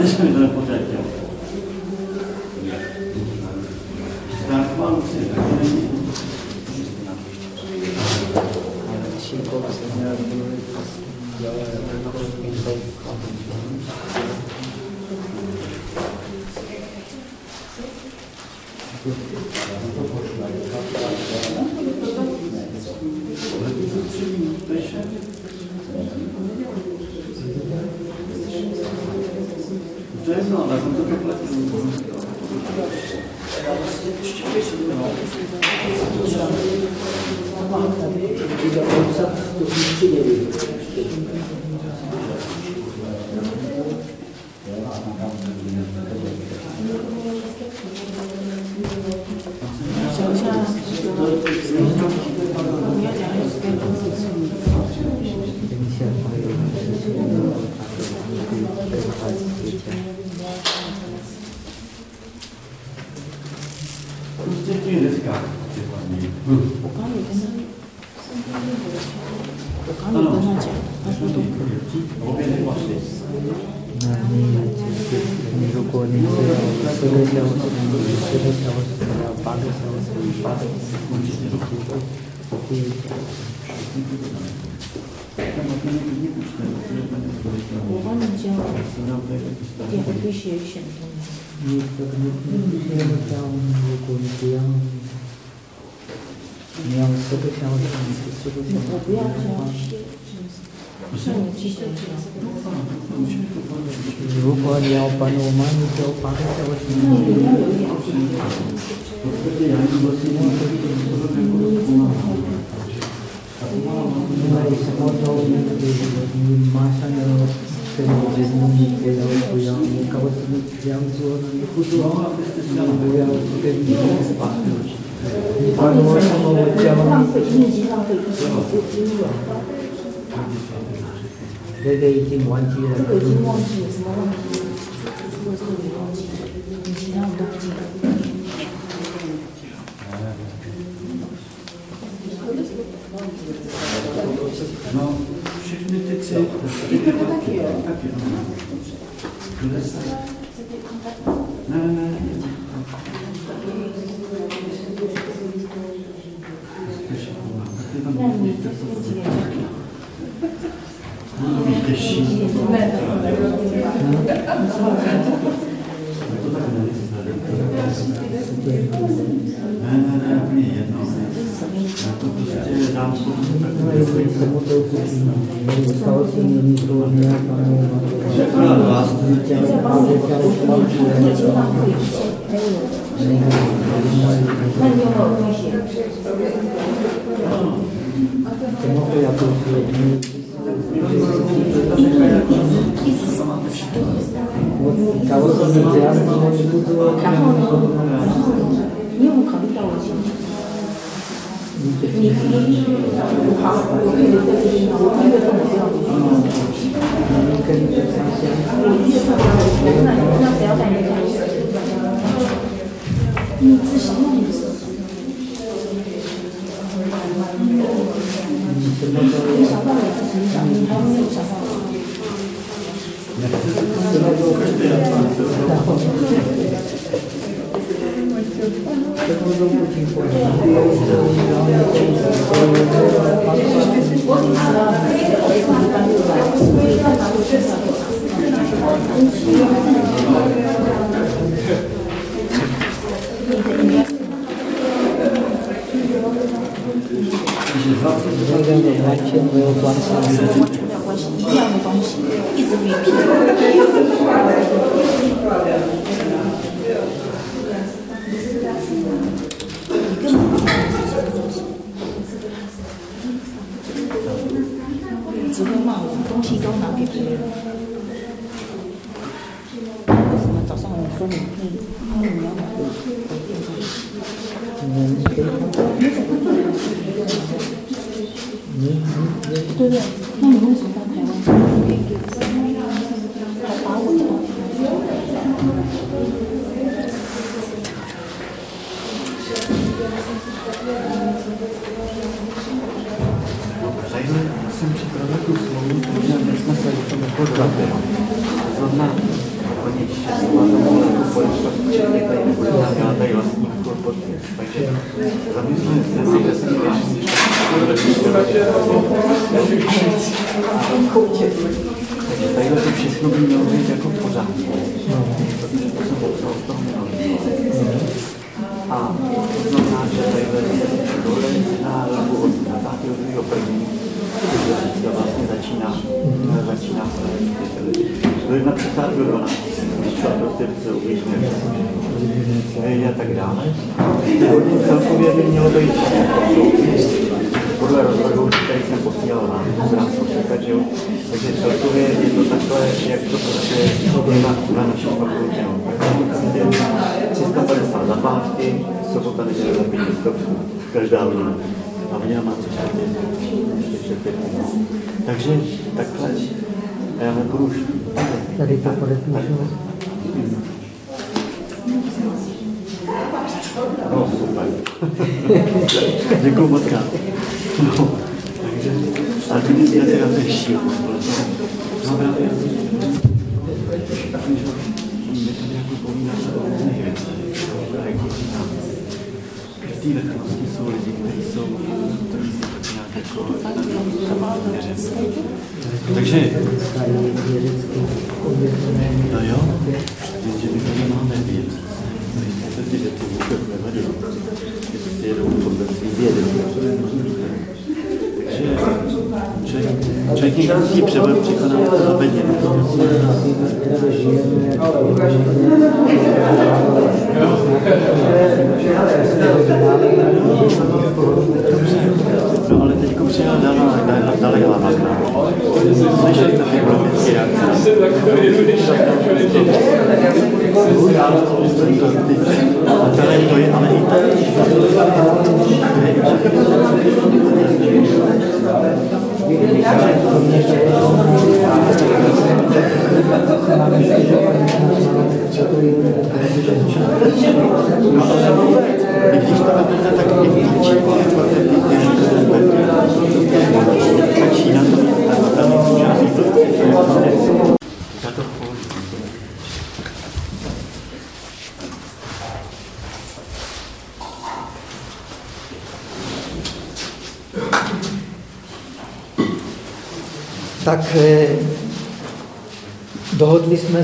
ですかみたいなことやって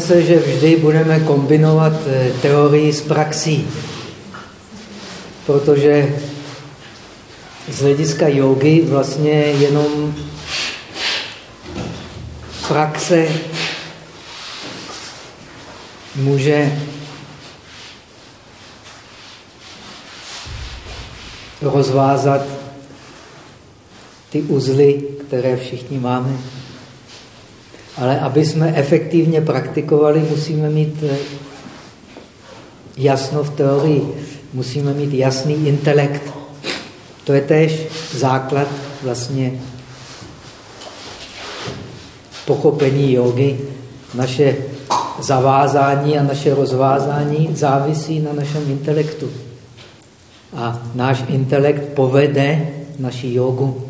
se, že vždy budeme kombinovat eh, teorii s praxí. Protože z hlediska jogy vlastně jenom praxe může rozvázat ty uzly, které všichni máme. Ale aby jsme efektivně praktikovali, musíme mít eh, jasno v teorii, musíme mít jasný intelekt. To je též základ vlastně pochopení jogy. Naše zavázání a naše rozvázání závisí na našem intelektu. A náš intelekt povede naši jogu.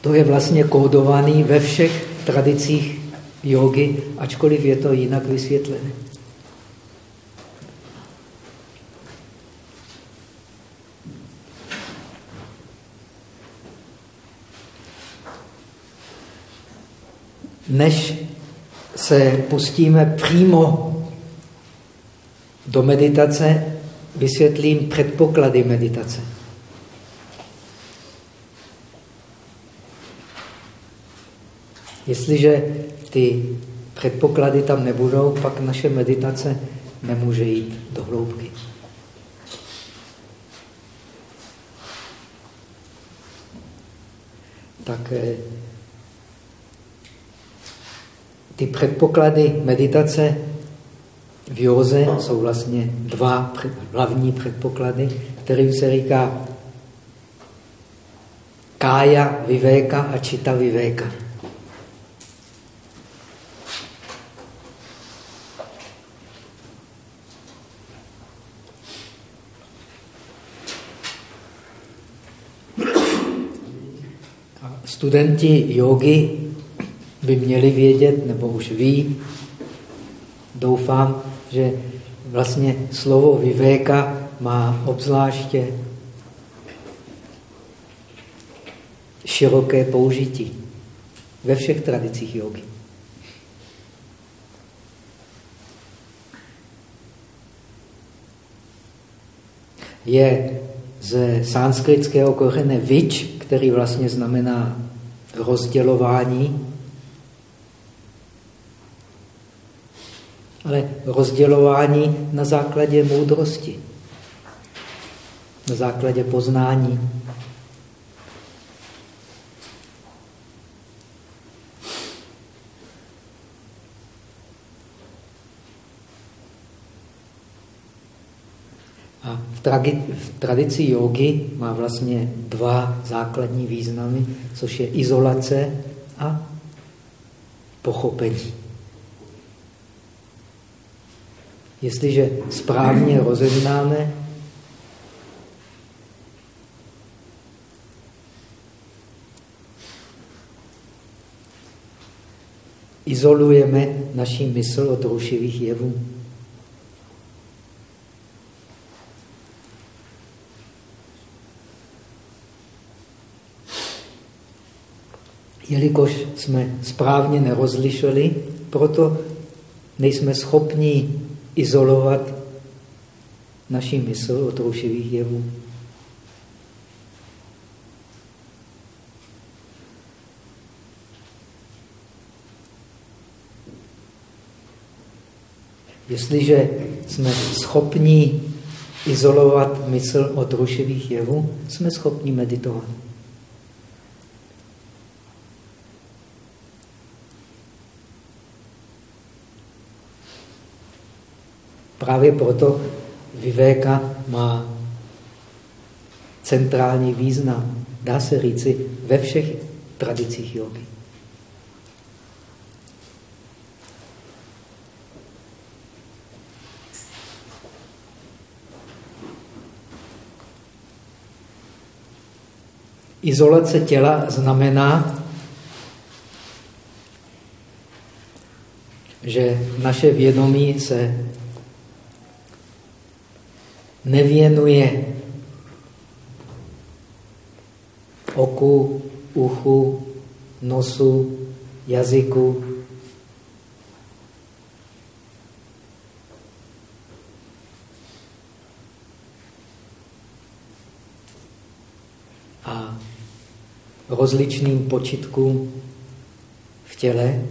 To je vlastně kódovaný ve všech tradicích jogy, ačkoliv je to jinak vysvětlené. Než se pustíme přímo do meditace, vysvětlím předpoklady meditace. Jestliže ty předpoklady tam nebudou, pak naše meditace nemůže jít do hloubky. Tak eh, ty předpoklady meditace v józe jsou vlastně dva hlavní předpoklady, kterým se říká kája vivéka a čita vivéka. Studenti jogy by měli vědět, nebo už ví, doufám, že vlastně slovo vivéka má obzvláště široké použití ve všech tradicích jogy. Je ze sanskritského kořene vič, který vlastně znamená rozdělování, ale rozdělování na základě moudrosti, na základě poznání. A v, tradi v tradici jogy má vlastně dva základní významy, což je izolace a pochopení. Jestliže správně rozeznáme, izolujeme naši mysl od rušivých jevů. Jelikož jsme správně nerozlišili, proto nejsme schopni izolovat naši mysl od rušivých jevů. Jestliže jsme schopni izolovat mysl od rušivých jevů, jsme schopni meditovat. Právě proto Vivéka má centrální význam, dá se říci, ve všech tradicích jogy. Izolace těla znamená, že naše vědomí se nevěnuje oku, uchu, nosu, jazyku. A rozličným počitkům v těle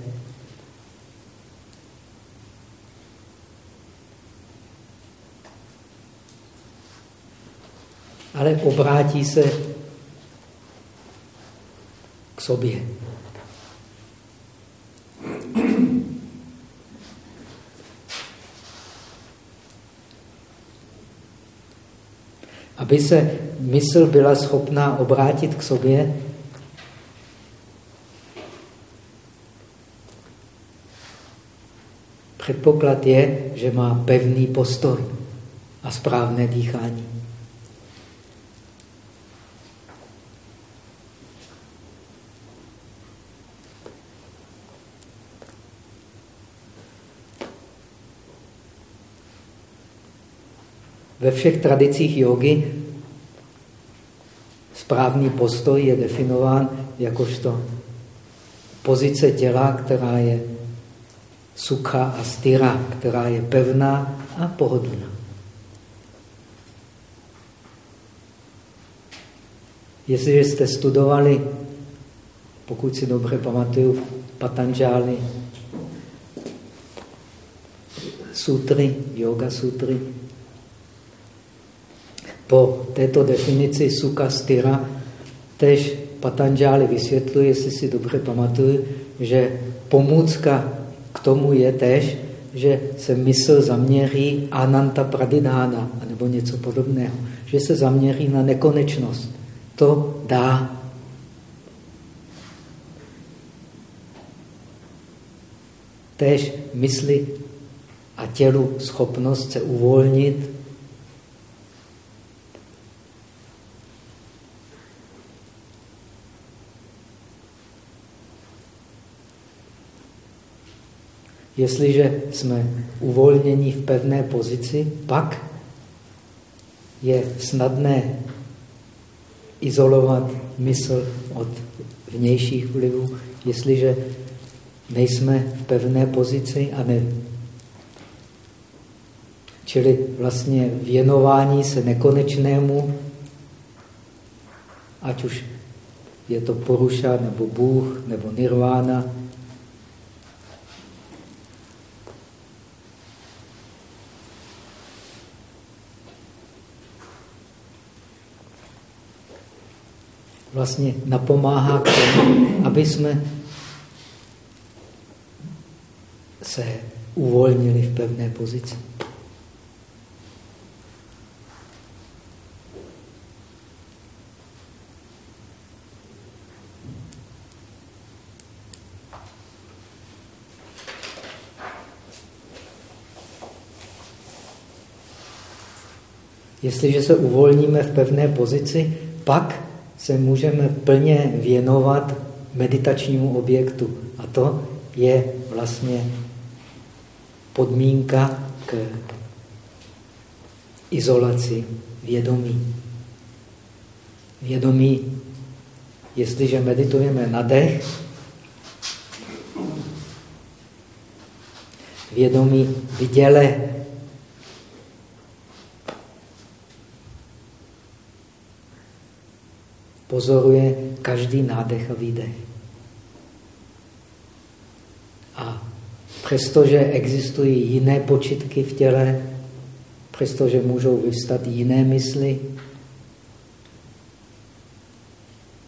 ale obrátí se k sobě. Aby se mysl byla schopná obrátit k sobě, předpoklad je, že má pevný postoj a správné dýchání. Ve všech tradicích jogy správný postoj je definován jakožto pozice těla, která je sukha a styra, která je pevná a pohodlná. Jestliže jste studovali, pokud si dobře pamatuju, Patanžály, sutry, yoga sutry, po této definici suka styra tež Patanžáli vysvětluje, jestli si dobře pamatuju, že pomůcka k tomu je tež, že se mysl zaměří ananta pradidhána, nebo něco podobného. Že se zaměří na nekonečnost. To dá. Tež mysli a tělu schopnost se uvolnit Jestliže jsme uvolnění v pevné pozici, pak je snadné izolovat mysl od vnějších vlivů, jestliže nejsme v pevné pozici a ne. Čili vlastně věnování se nekonečnému, ať už je to poruša, nebo Bůh, nebo nirvána, vlastně napomáhá k tomu, aby jsme se uvolnili v pevné pozici. Jestliže se uvolníme v pevné pozici, pak se můžeme plně věnovat meditačnímu objektu. A to je vlastně podmínka k izolaci vědomí. Vědomí, jestliže meditujeme na dech, vědomí viděle pozoruje každý nádech a výdech. A přestože existují jiné počitky v těle, přestože můžou vyvstat jiné mysli,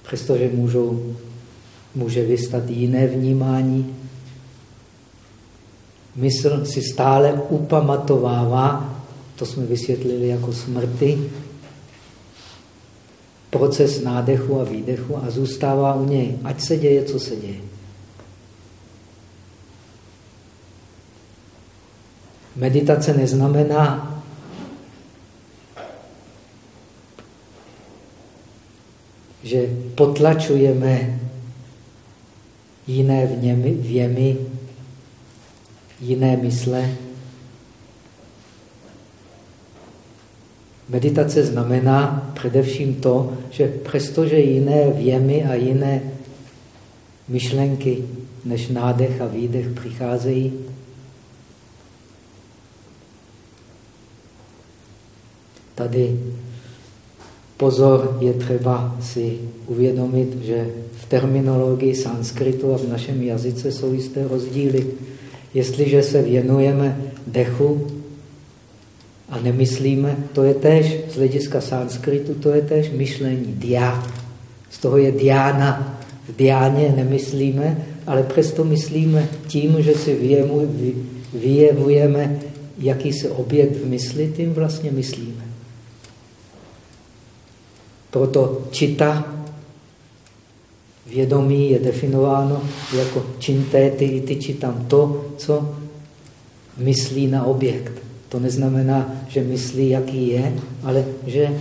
přestože můžou, může vystat jiné vnímání, mysl si stále upamatovává, to jsme vysvětlili jako smrty, proces nádechu a výdechu a zůstává u něj, ať se děje, co se děje. Meditace neznamená, že potlačujeme jiné vněmy, věmy, jiné mysle. Meditace znamená především to, že přestože jiné věmy a jiné myšlenky než nádech a výdech přicházejí, tady pozor je třeba si uvědomit, že v terminologii sanskritu a v našem jazyce jsou jisté rozdíly. Jestliže se věnujeme dechu a nemyslíme, to je též z hlediska sanskritu, to je též myšlení, dia. Z toho je diána. V diáně nemyslíme, ale přesto myslíme tím, že si vyjevujeme jakýsi objekt v mysli, tím vlastně myslíme. Proto čita vědomí je definováno jako čintéty iti tam to, co myslí na objekt. To neznamená, že myslí, jaký je, ale že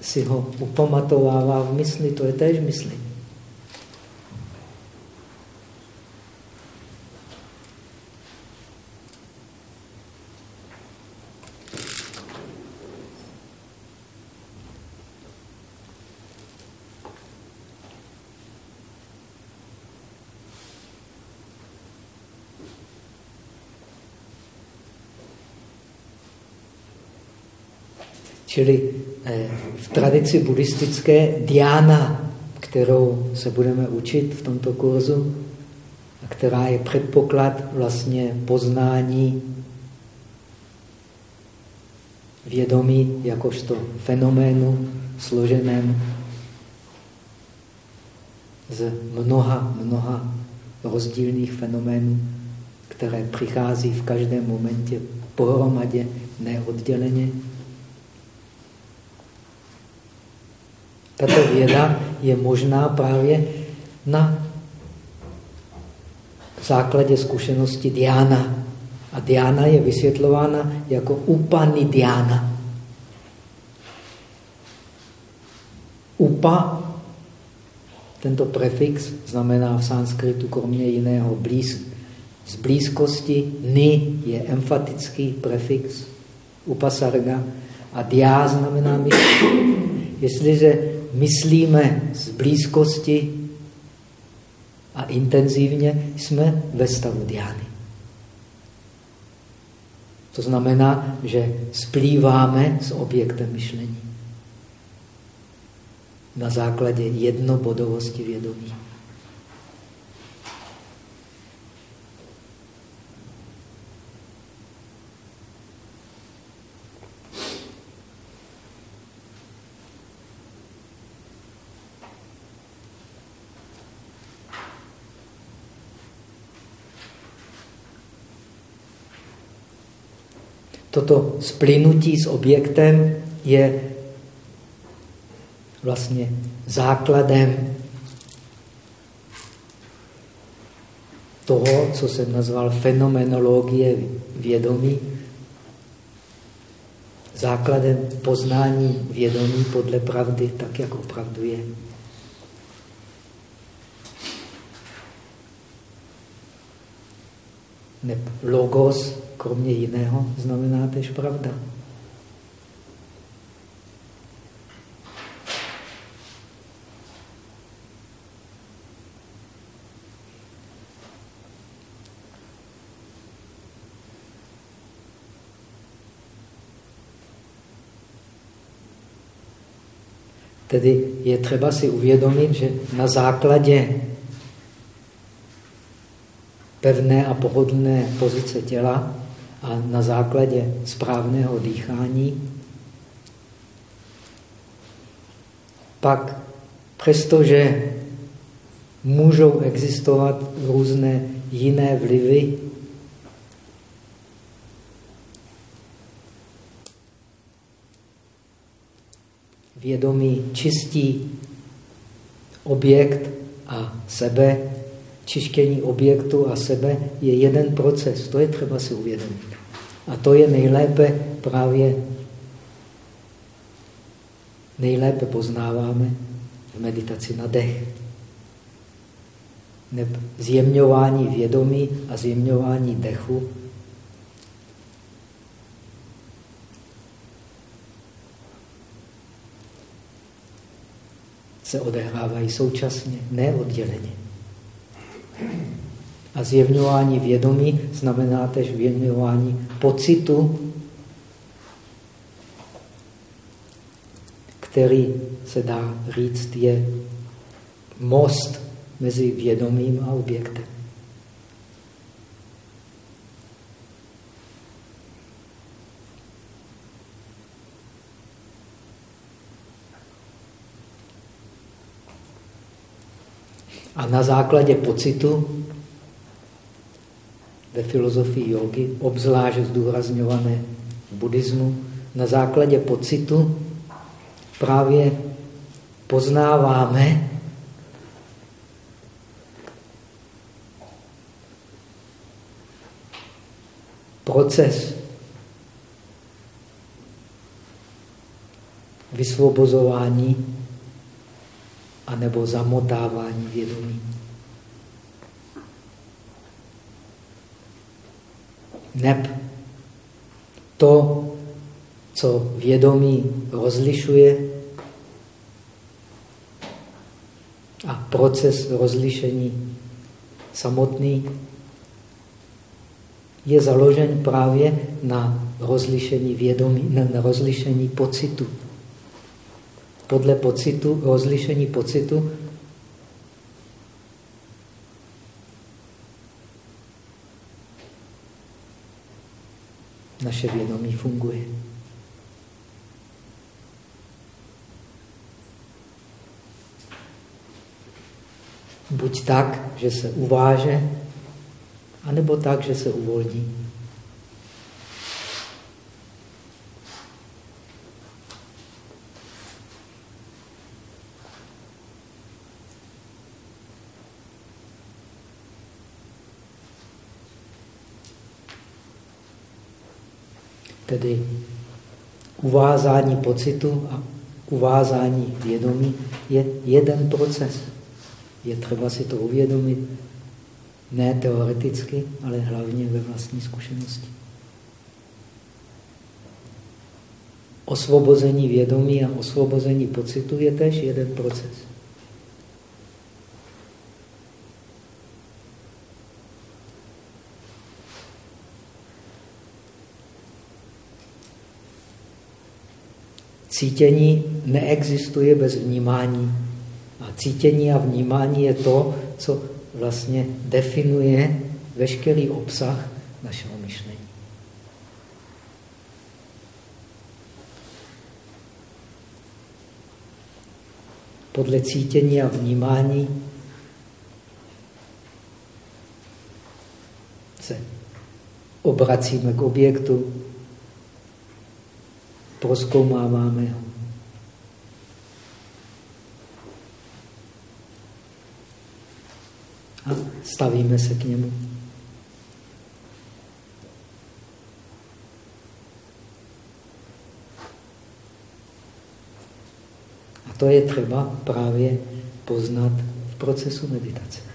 si ho upamatovává v mysli, to je též myslí. Čili eh, v tradici buddhistické diána, kterou se budeme učit v tomto kurzu, a která je předpoklad vlastně poznání vědomí jakožto fenoménu složeném z mnoha, mnoha rozdílných fenoménů, které přichází v každém momentě pohromadě, neodděleně. Tato věda je možná právě na základě zkušenosti Diana. A Diana je vysvětlována jako upani Diana. Upa, tento prefix znamená v sanskritu kromě jiného blíz, z blízkosti. Ni je emfatický prefix upasarga a dia znamená myšlení. Jestliže myslíme z blízkosti a intenzivně, jsme ve stavu diány. To znamená, že splýváme s objektem myšlení na základě jednobodovosti vědomí. Toto splynutí s objektem je vlastně základem toho, co jsem nazval fenomenologie vědomí, základem poznání vědomí podle pravdy, tak jak opravdu je. Logos kromě jiného znamená tež pravda. Tedy je třeba si uvědomit, že na základě pevné a pohodlné pozice těla a na základě správného dýchání. Pak přestože můžou existovat různé jiné vlivy, vědomí čistí objekt a sebe, čištění objektu a sebe je jeden proces. To je třeba si uvědomit. A to je nejlépe právě nejlépe poznáváme v meditaci na dech. Zjemňování vědomí a zjemňování dechu se odehrávají současně, neodděleně. A zjevňování vědomí znamená tež zjevňování pocitu, který se dá říct je most mezi vědomím a objektem. A na základě pocitu ve filozofii jogy, obzvlášť zdůrazňované v buddhismu, na základě pocitu právě poznáváme proces vysvobozování anebo zamotávání vědomí. Neb to, co vědomí rozlišuje a proces rozlišení samotný je založen právě na rozlišení vědomí, na rozlišení pocitu podle pocitu, rozlišení pocitu, naše vědomí funguje. Buď tak, že se uváže, anebo tak, že se uvolní. Tedy uvázání pocitu a uvázání vědomí je jeden proces. Je třeba si to uvědomit ne teoreticky, ale hlavně ve vlastní zkušenosti. Osvobození vědomí a osvobození pocitu je tež jeden proces. Cítění neexistuje bez vnímání. A cítění a vnímání je to, co vlastně definuje veškerý obsah našeho myšlení. Podle cítění a vnímání se obracíme k objektu, proskoumáváme ho. A stavíme se k němu. A to je třeba právě poznat v procesu meditace.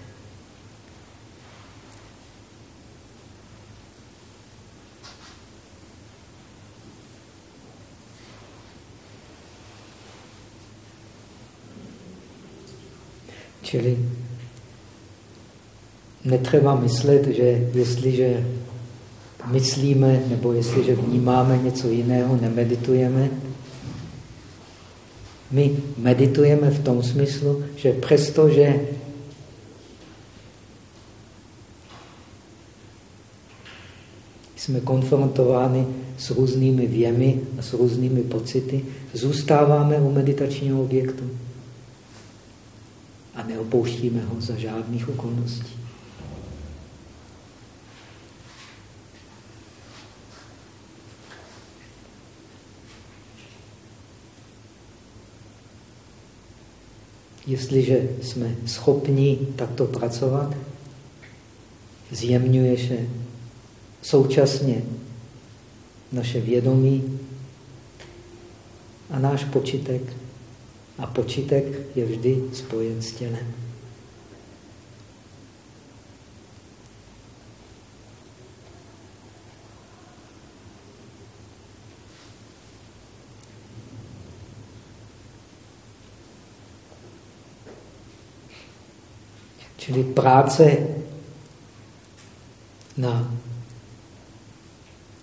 Čili netřeba myslet, že jestliže myslíme nebo jestliže vnímáme něco jiného, nemeditujeme. My meditujeme v tom smyslu, že přestože jsme konfrontováni s různými věmi a s různými pocity, zůstáváme u meditačního objektu a neopouštíme ho za žádných okolností. Jestliže jsme schopni takto pracovat, zjemňuje se současně naše vědomí a náš počitek a počítek je vždy spojen s tělem. Čili práce na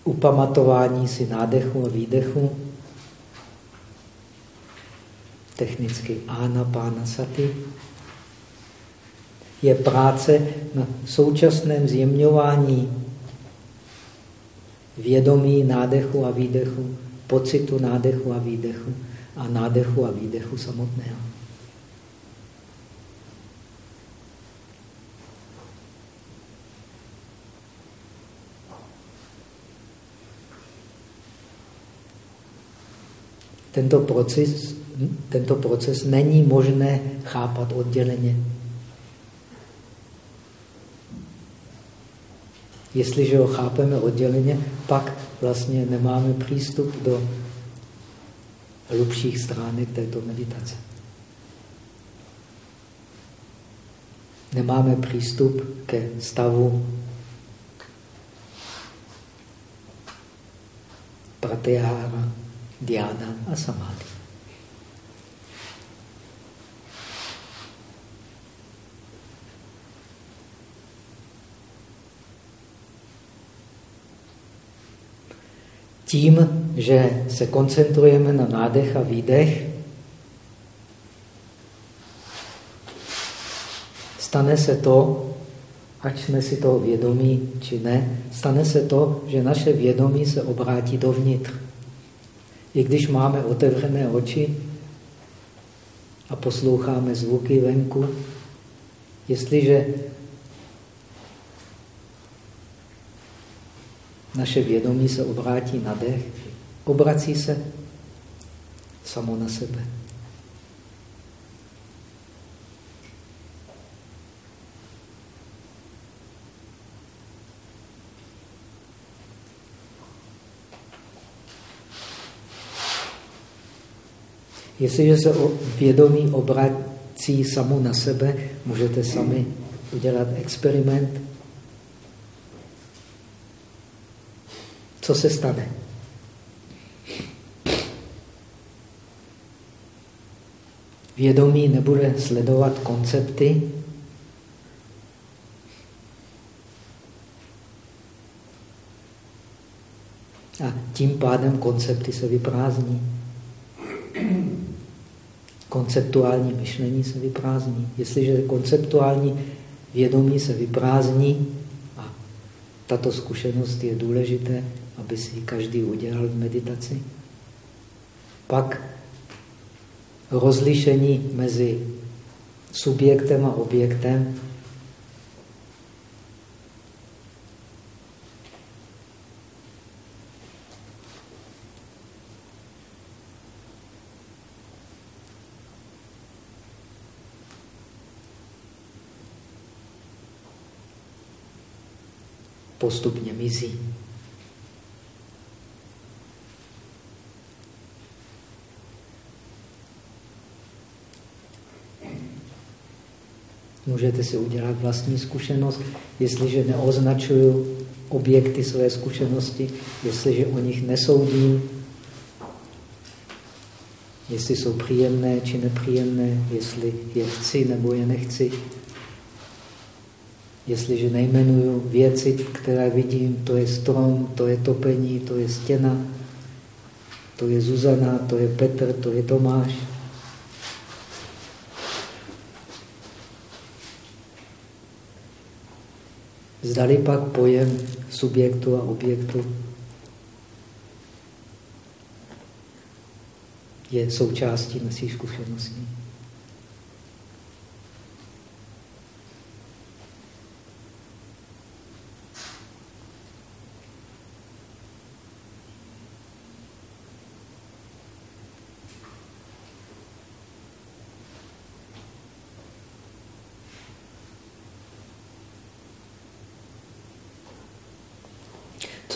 upamatování si nádechu a výdechu, technicky pána saty, je práce na současném zjemňování vědomí nádechu a výdechu, pocitu nádechu a výdechu a nádechu a výdechu samotného. Tento proces, tento proces není možné chápat odděleně. Jestliže ho chápeme odděleně, pak vlastně nemáme přístup do hlubších stránek této meditace. Nemáme přístup ke stavu pratyahara, diána a samády. Tím, že se koncentrujeme na nádech a výdech, stane se to, ať jsme si toho vědomí, či ne, stane se to, že naše vědomí se obrátí dovnitř. I když máme otevřené oči a posloucháme zvuky venku, jestliže naše vědomí se obrátí na dech, obrací se samo na sebe. Jestliže se vědomí obrací samo na sebe, můžete sami udělat experiment. Co se stane? Vědomí nebude sledovat koncepty, a tím pádem koncepty se vyprázdní. Konceptuální myšlení se vyprázdní. Jestliže konceptuální vědomí se vyprázdní, a tato zkušenost je důležité, aby si každý udělal v meditaci, pak rozlišení mezi subjektem a objektem postupně mizí. Můžete si udělat vlastní zkušenost, jestliže neoznačuju objekty své zkušenosti, jestliže o nich nesoudím, jestli jsou příjemné či nepříjemné, jestli je chci nebo je nechci. Jestliže nejmenuju věci, které vidím, to je strom, to je topení, to je stěna, to je Zuzana, to je Petr, to je Tomáš. Zdali pak pojem subjektu a objektu je součástí naší zkušenosti.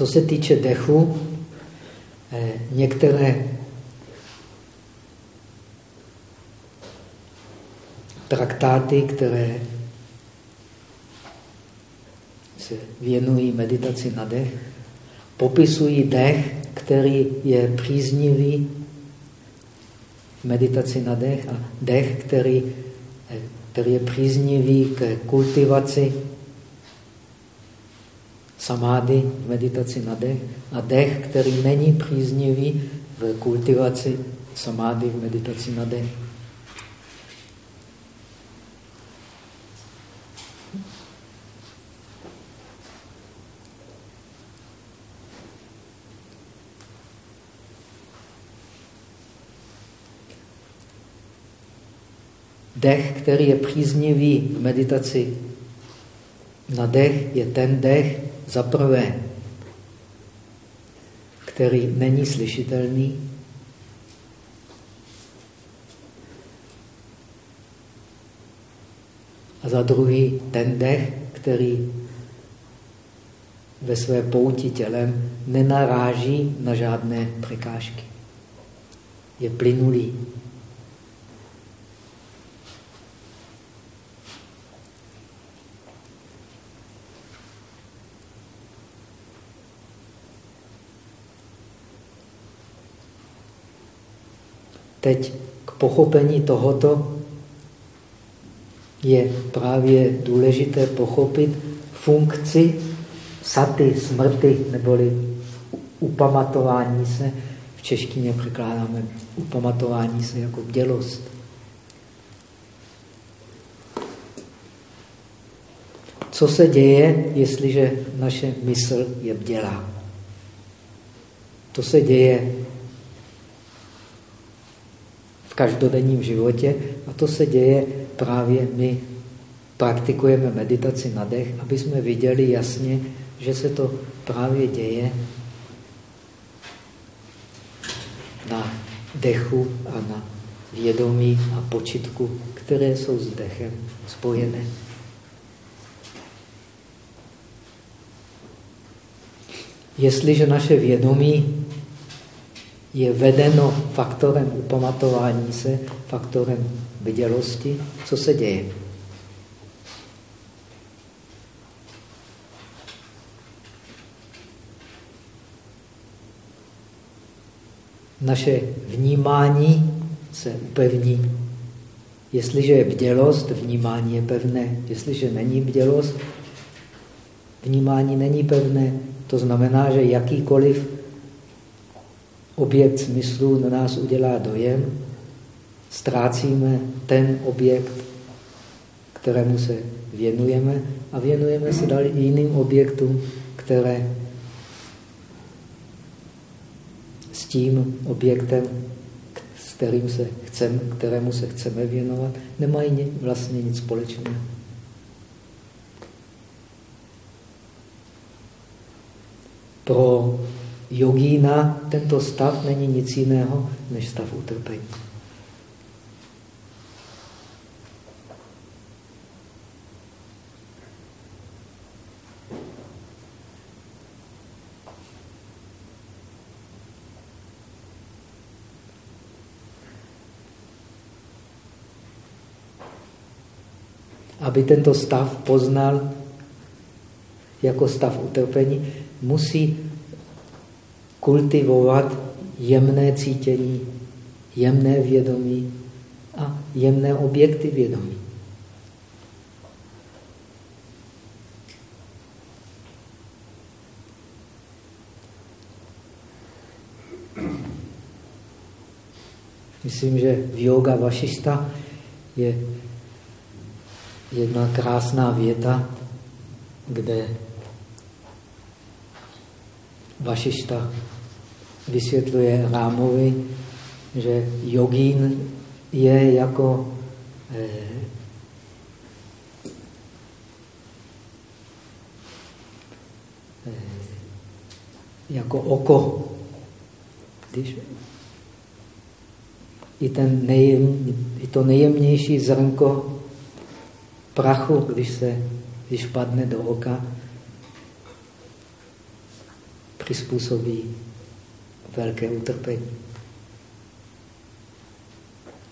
Co se týče dechu, eh, některé traktáty, které se věnují meditaci na dech, popisují dech, který je příznivý v meditaci na dech a dech, který eh, který je příznivý k kultivaci samády, meditaci na dech, a dech, který není příznivý v kultivaci samády, v meditaci na dech. Dech, který je příznivý v meditaci na dech, je ten dech za prvé, který není slyšitelný, a za druhý ten dech, který ve své pouti tělem nenaráží na žádné překážky. Je plynulý. Teď k pochopení tohoto je právě důležité pochopit funkci saty, smrti, neboli upamatování se. V češtině překládáme upamatování se jako bdělost. Co se děje, jestliže naše mysl je bdělá? To se děje v každodenním životě a to se děje právě my praktikujeme meditaci na dech, aby jsme viděli jasně, že se to právě děje na dechu a na vědomí a počitku, které jsou s dechem spojené. Jestliže naše vědomí je vedeno faktorem upamatování se, faktorem vidělosti, co se děje. Naše vnímání se upevní. Jestliže je bdělost, vnímání je pevné. Jestliže není bdělost, vnímání není pevné. To znamená, že jakýkoliv objekt smyslu na nás udělá dojem, ztrácíme ten objekt, kterému se věnujeme a věnujeme se dál jiným objektům, které s tím objektem, s kterým se chceme, kterému se chceme věnovat, nemají vlastně nic společného. Pro jogína tento stav není nic jiného než stav utrpení. Aby tento stav poznal jako stav utrpení, musí kultivovat jemné cítění, jemné vědomí a jemné objekty vědomí. Myslím, že yoga vašista je jedna krásná věta, kde Vašišta vysvětluje Rámovi, že jogín je jako eh, jako oko. Když i, ten nejem, i to nejjemnější zrnko prachu, když se když padne do oka, přizpůsobí velké utrpení.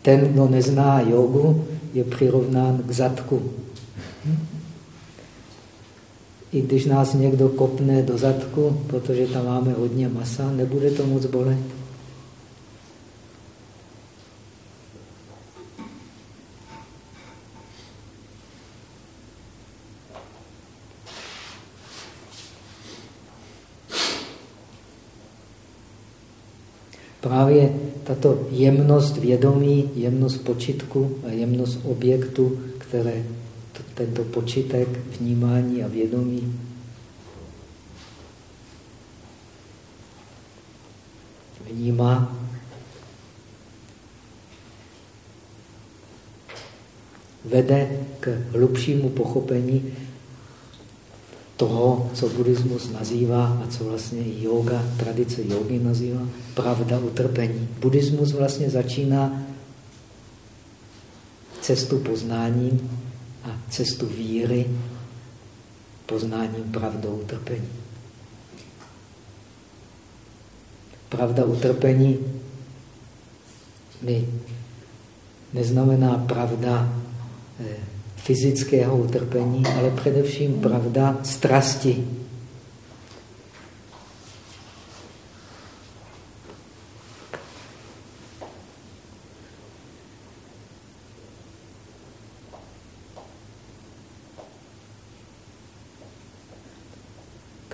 Ten, kdo nezná jogu, je přirovnán k zadku. I když nás někdo kopne do zadku, protože tam máme hodně masa, nebude to moc bolet. Právě tato jemnost vědomí, jemnost počitku a jemnost objektu, které tento počitek, vnímání a vědomí. Vnímá, vede k hlubšímu pochopení toho, co buddhismus nazývá a co vlastně yoga, tradice jogy nazývá, pravda utrpení. Buddhismus vlastně začíná cestu poznáním a cestu víry poznáním pravdou utrpení. Pravda utrpení mi neznamená pravda eh, fyzického utrpení, ale především pravda strasti.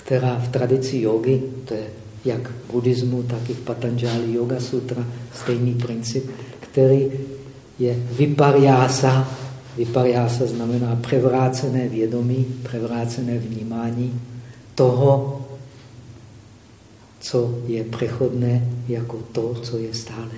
která v tradici jogy, to je jak v buddhismu, tak i v Patanjali Yoga Sutra, stejný princip, který je vypariása, Vypariása znamená převrácené vědomí, převrácené vnímání toho, co je přechodné, jako to, co je stále.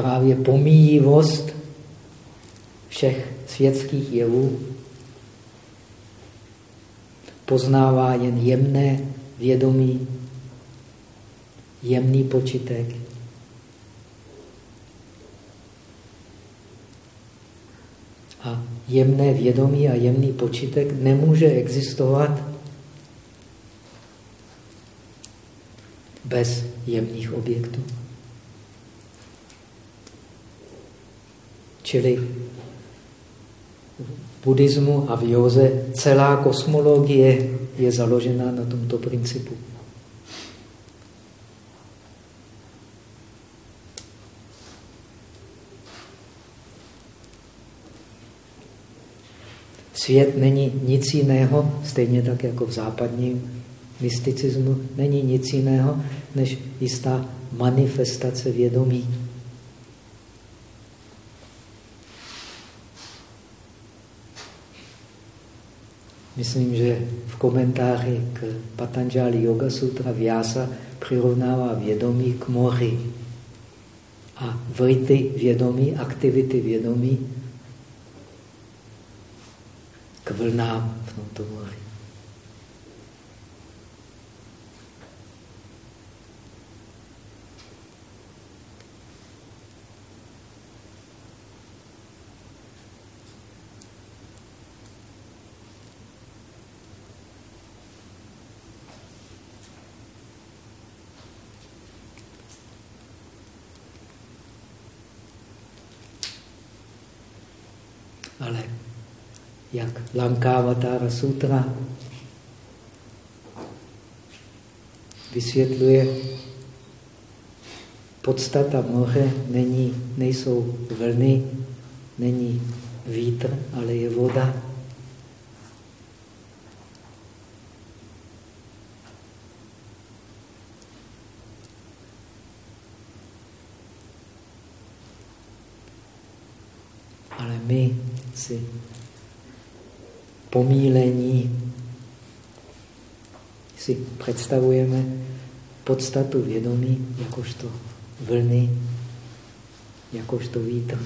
Právě pomíjivost všech světských jevů poznává jen jemné vědomí, jemný počitek. A jemné vědomí a jemný počitek nemůže existovat bez jemných objektů. Čili v buddhismu a v józe celá kosmologie je založena na tomto principu. Svět není nic jiného, stejně tak jako v západním mysticismu, není nic jiného, než jistá manifestace vědomí. Myslím, že v komentáři k Patanjali Yoga Sutra Vyasa přirovnává vědomí k moři. A vrity vědomí, aktivity vědomí k vlnám v tomto moři. ale jak Lankavatara Sutra vysvětluje, podstata moře není, nejsou vlny, není vítr, ale je voda. Ale my si pomílení si představujeme podstatu vědomí jakožto vlny, jakožto vítr.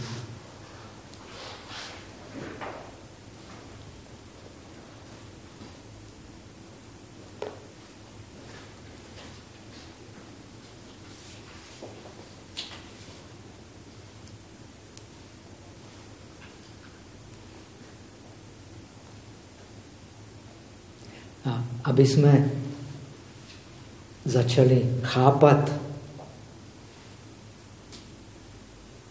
Aby jsme začali chápat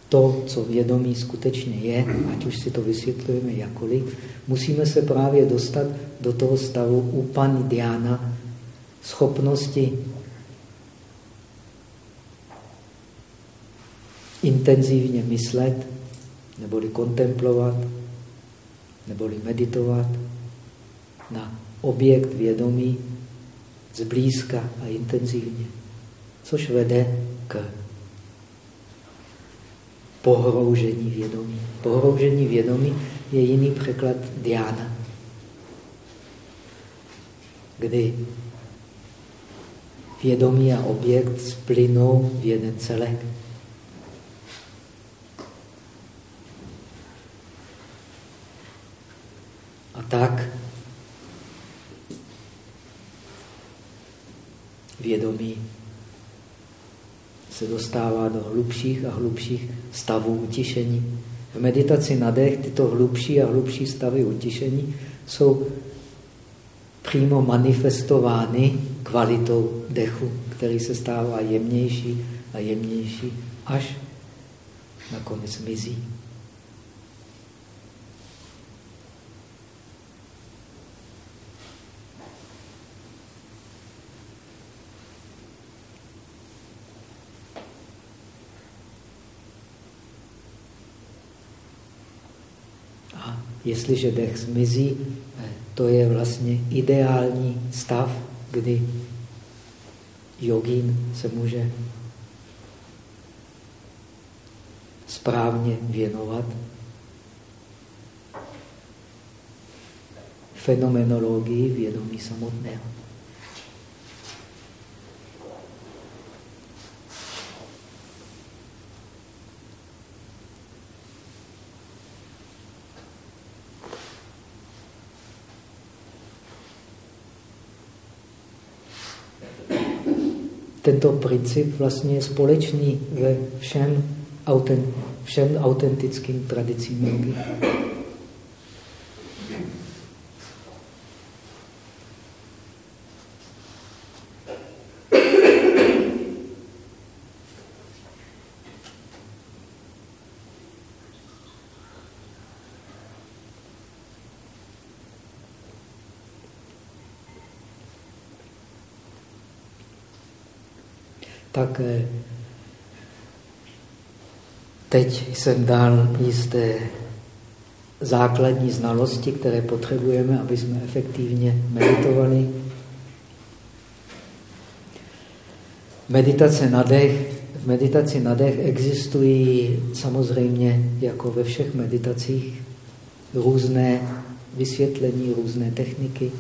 to, co vědomí skutečně je, ať už si to vysvětlujeme jakoliv, musíme se právě dostat do toho stavu upani diana, schopnosti intenzivně myslet, neboli kontemplovat, neboli meditovat na objekt vědomí zblízka a intenzivně, což vede k pohroužení vědomí. Pohroužení vědomí je jiný překlad diána, kdy vědomí a objekt splynou v jeden celek. A tak vědomí se dostává do hlubších a hlubších stavů utišení. V meditaci na dech tyto hlubší a hlubší stavy utišení jsou přímo manifestovány kvalitou dechu, který se stává jemnější a jemnější, až nakonec mizí. Jestliže dech zmizí, eh, to je vlastně ideální stav, kdy jogín se může správně věnovat fenomenologii vědomí samotného. Tento princip vlastně je společný ve všem, všem autentickým tradicím. Tak eh, teď jsem dal jisté základní znalosti, které potřebujeme, aby jsme efektivně meditovali. Meditace na dech. V meditaci na dech existují samozřejmě, jako ve všech meditacích, různé vysvětlení, různé techniky.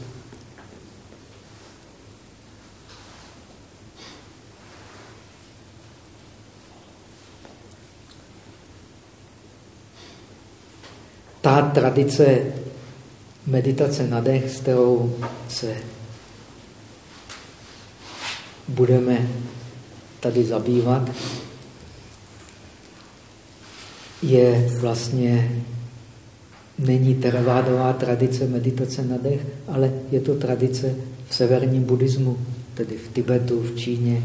Ta tradice meditace na dech, s kterou se budeme tady zabývat, je vlastně, není teravádová tradice meditace na dech, ale je to tradice v severním buddhismu, tedy v Tibetu, v Číně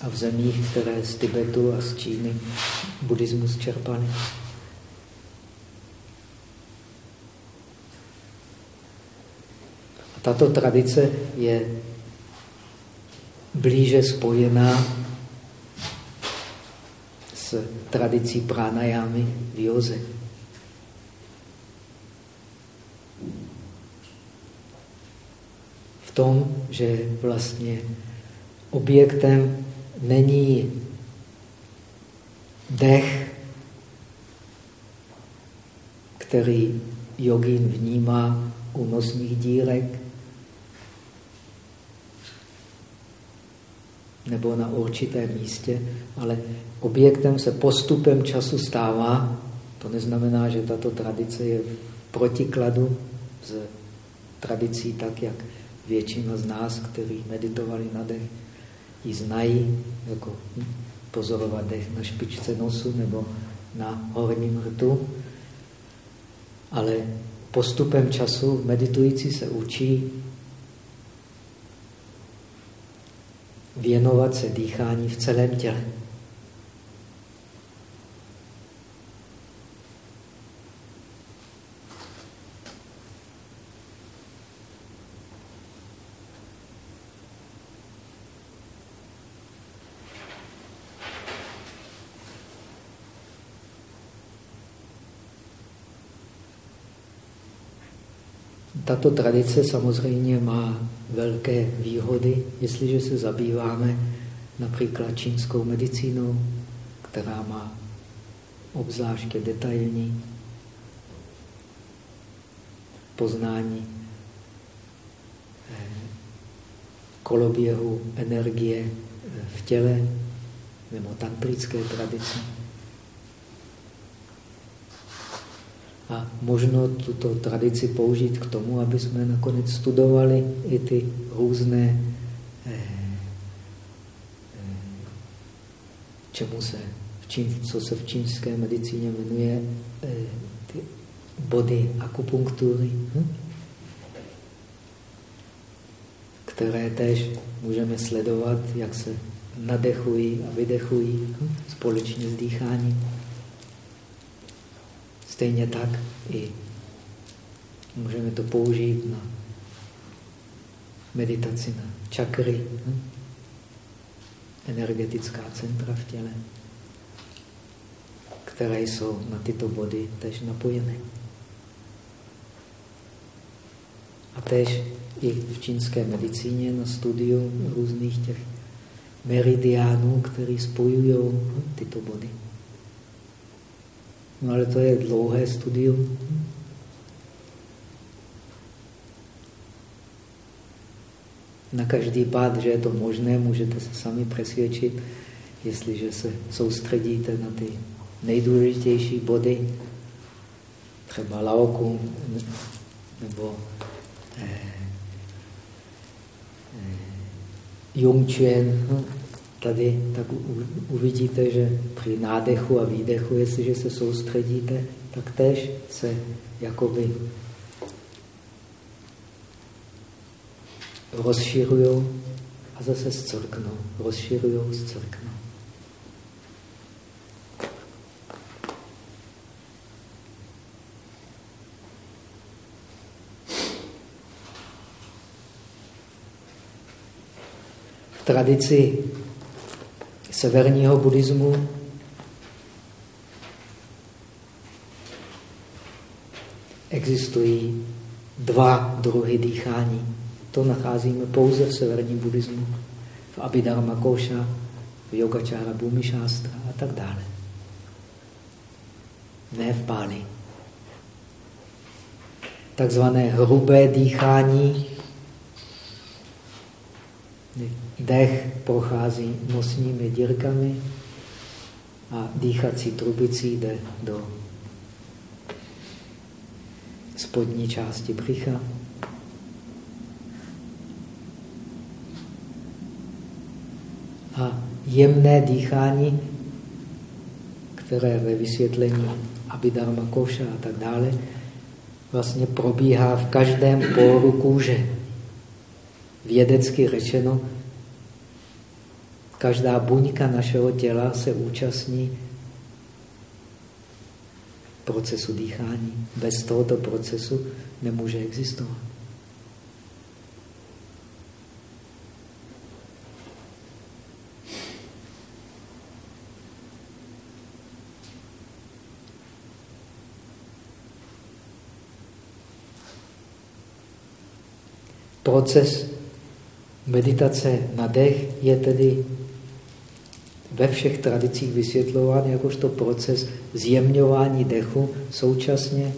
a v zemích, které z Tibetu a z Číny buddhismus čerpali. A tato tradice je blíže spojená s tradicí pranajámy v józe. V tom, že vlastně objektem není dech, který jogín vnímá u nosních dírek nebo na určitém místě, ale objektem se postupem času stává. To neznamená, že tato tradice je v protikladu s tradicí tak, jak většina z nás, kteří meditovali na dech, ji znají jako pozorovat dech na špičce nosu nebo na horním rtu, ale postupem času meditující se učí věnovat se dýchání v celém těle. Tato tradice samozřejmě má velké výhody, jestliže se zabýváme například čínskou medicínou, která má obzvláště detailní poznání eh, koloběhu energie v těle nebo tantrické tradice. A možno tuto tradici použít k tomu, aby jsme nakonec studovali i ty různé, eh, eh, čemu se v čín, co se v čínské medicíně jmenuje eh, ty body akupunktury, hm? které tež můžeme sledovat, jak se nadechují a vydechují hm? společně s dýcháním. Stejně tak i můžeme to použít na meditaci na čakry, hm? energetická centra v těle, které jsou na tyto body tež napojeny. A tež i v čínské medicíně na studiu různých těch meridiánů, které spojují tyto body. No ale to je dlouhé studium. Na každý pád, že je to možné, můžete se sami přesvědčit, jestliže se soustředíte na ty nejdůležitější body, třeba laoku nebo eh, eh, Jungčuen, tady, tak uvidíte, že při nádechu a výdechu, jestliže se soustředíte, tak tež se jakoby rozširují a zase zcrknou. Rozširují, zcrknou. V tradici severního buddhismu existují dva druhy dýchání. To nacházíme pouze v severním buddhismu, v Abhidharma Koša, v Yogačára Bhumišástra a tak dále. Ne v Páli. Takzvané hrubé dýchání Dech prochází nosními dírkami a dýchací trubicí jde do spodní části břicha. A jemné dýchání, které ve vysvětlení Abhidharma Koša a tak dále, vlastně probíhá v každém poru kůže vědecky řečeno, každá buňka našeho těla se účastní procesu dýchání. Bez tohoto procesu nemůže existovat. Proces Meditace na dech je tedy ve všech tradicích vysvětlován jakožto proces zjemňování dechu současně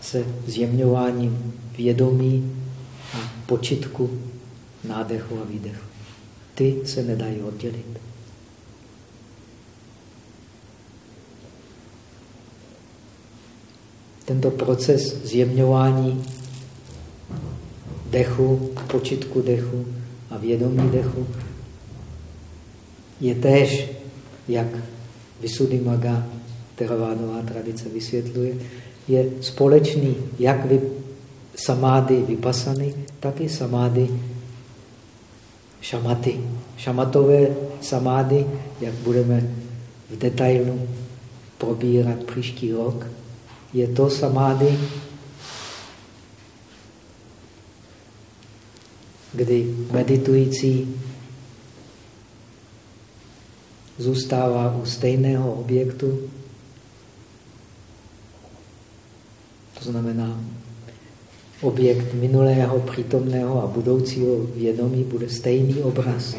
se zjemňováním vědomí a počitku nádechu a výdechu. Ty se nedají oddělit. Tento proces zjemňování dechu, počitku dechu a vědomí dechu je též, jak Maga, teravádová tradice vysvětluje, je společný jak vy, samády vypasany, tak i samády šamaty. Šamatové samády, jak budeme v detailu probírat příští rok, je to samády, kdy meditující zůstává u stejného objektu, to znamená, objekt minulého, přítomného a budoucího vědomí bude stejný obraz.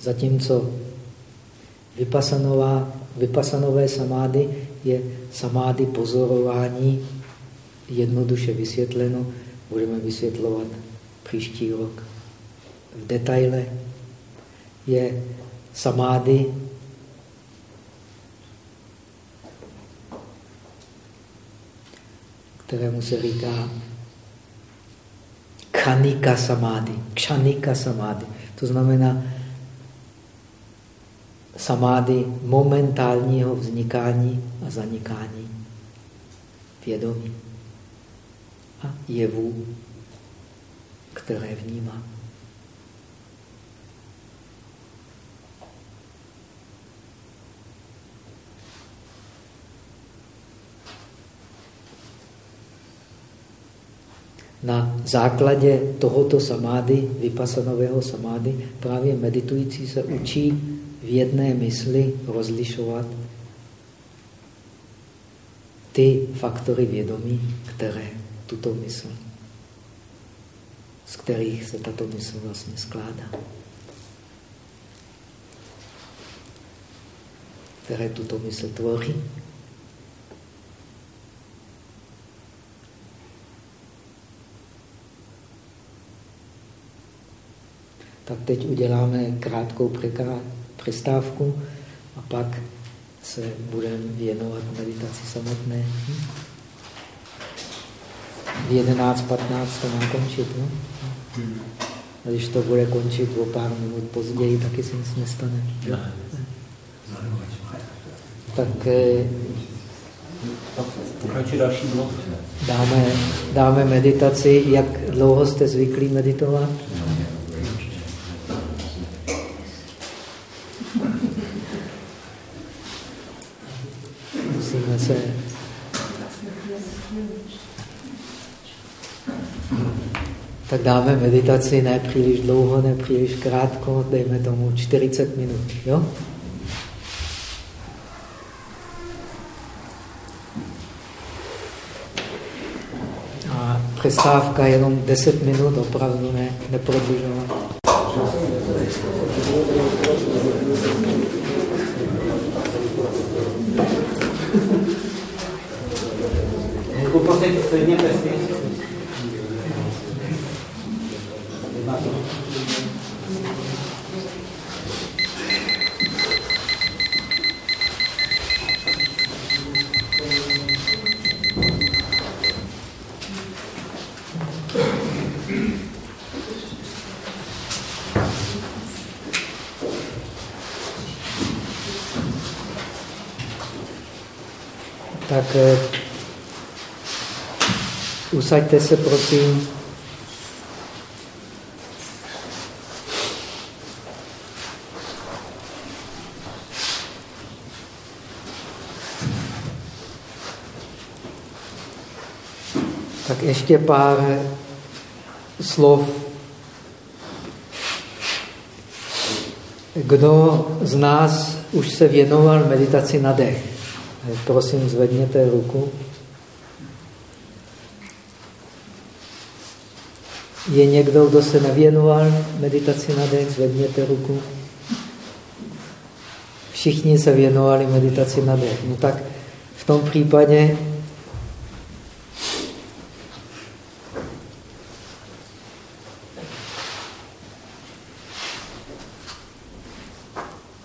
Zatímco vypasanové samády je samády pozorování, jednoduše vysvětleno, budeme vysvětlovat příští rok v detaile, je samády, kterému se říká kanika samády. Kšanika samády. To znamená samády momentálního vznikání a zanikání vědomí a jevů, které vnímá. Na základě tohoto samády, vypasanového samády, právě meditující se učí v jedné mysli rozlišovat ty faktory vědomí, které tuto mysl, z kterých se tato mysl vlastně skládá. Které tuto mysl tvoří. Tak teď uděláme krátkou přestávku a pak se budeme věnovat meditaci samotné. V 11.15 to má končit. No? A když to bude končit o pár minut později, taky se nic nestane. Ne. Tak eh, Dáme, dáme meditaci. Jak dlouho jste zvyklí meditovat? se tak dáme meditaci ne příliš dlouho, ne příliš krátko, dejme tomu 40 minut. Jo? A přestávka jenom 10 minut, opravdu ne, neprodlužovat. poprosit stejně testy. Tak eh, Usaďte se, prosím. Tak ještě pár slov. Kdo z nás už se věnoval meditaci na dech? Prosím, zvedněte ruku. Je někdo, kdo se nevěnoval meditaci na dech? Zvedněte ruku. Všichni se věnovali meditaci na dech. No tak v tom případě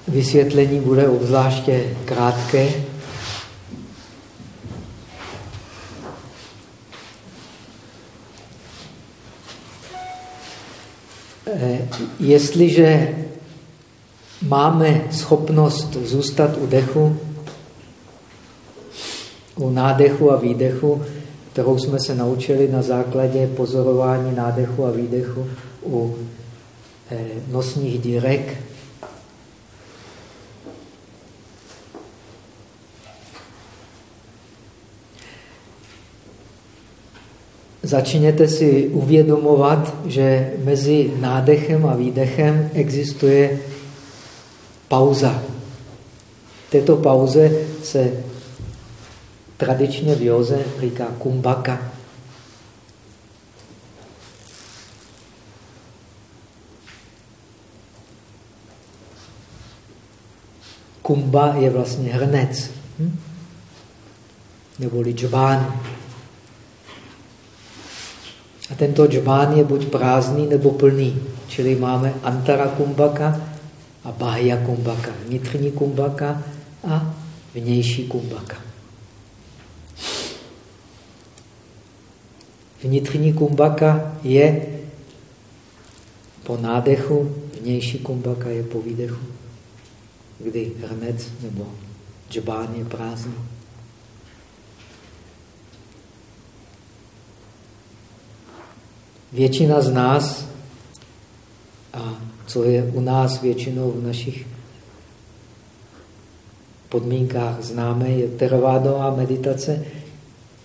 vysvětlení bude obzvláště krátké. Jestliže máme schopnost zůstat u dechu, u nádechu a výdechu, kterou jsme se naučili na základě pozorování nádechu a výdechu u eh, nosních dírek, začněte si uvědomovat, že mezi nádechem a výdechem existuje pauza. této pauze se tradičně v józe říká kumbaka. Kumba je vlastně hrnec. Hm? Neboli džbán. A tento džbán je buď prázdný nebo plný. Čili máme antara kumbaka a bahya kumbaka. Vnitřní kumbaka a vnější kumbaka. Vnitřní kumbaka je po nádechu, vnější kumbaka je po výdechu, kdy hrnec nebo džbán je prázdný. Většina z nás, a co je u nás většinou v našich podmínkách známe, je teravádová meditace,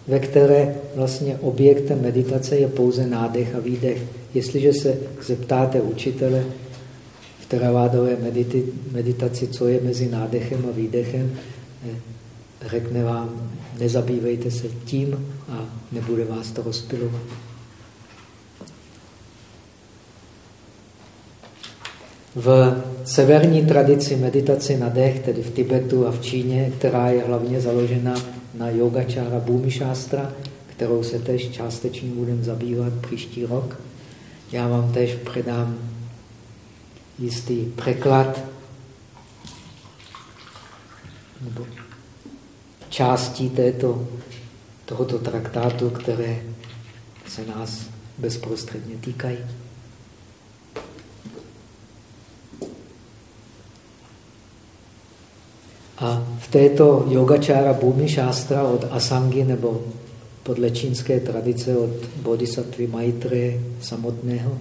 ve které vlastně objektem meditace je pouze nádech a výdech. Jestliže se zeptáte učitele v teravádové meditaci, co je mezi nádechem a výdechem, eh, řekne vám, nezabývejte se tím a nebude vás to rozpilovat. V severní tradici meditace na dech, tedy v Tibetu a v Číně, která je hlavně založena na yogačára Bhumi Shastra, kterou se tež částečně budeme zabývat příští rok. Já vám tež předám jistý překlad nebo částí této, tohoto traktátu, které se nás bezprostředně týkají. A v této yogačára Bhumi Shastra od Asangi nebo podle čínské tradice od Bodhisattva Maitre samotného,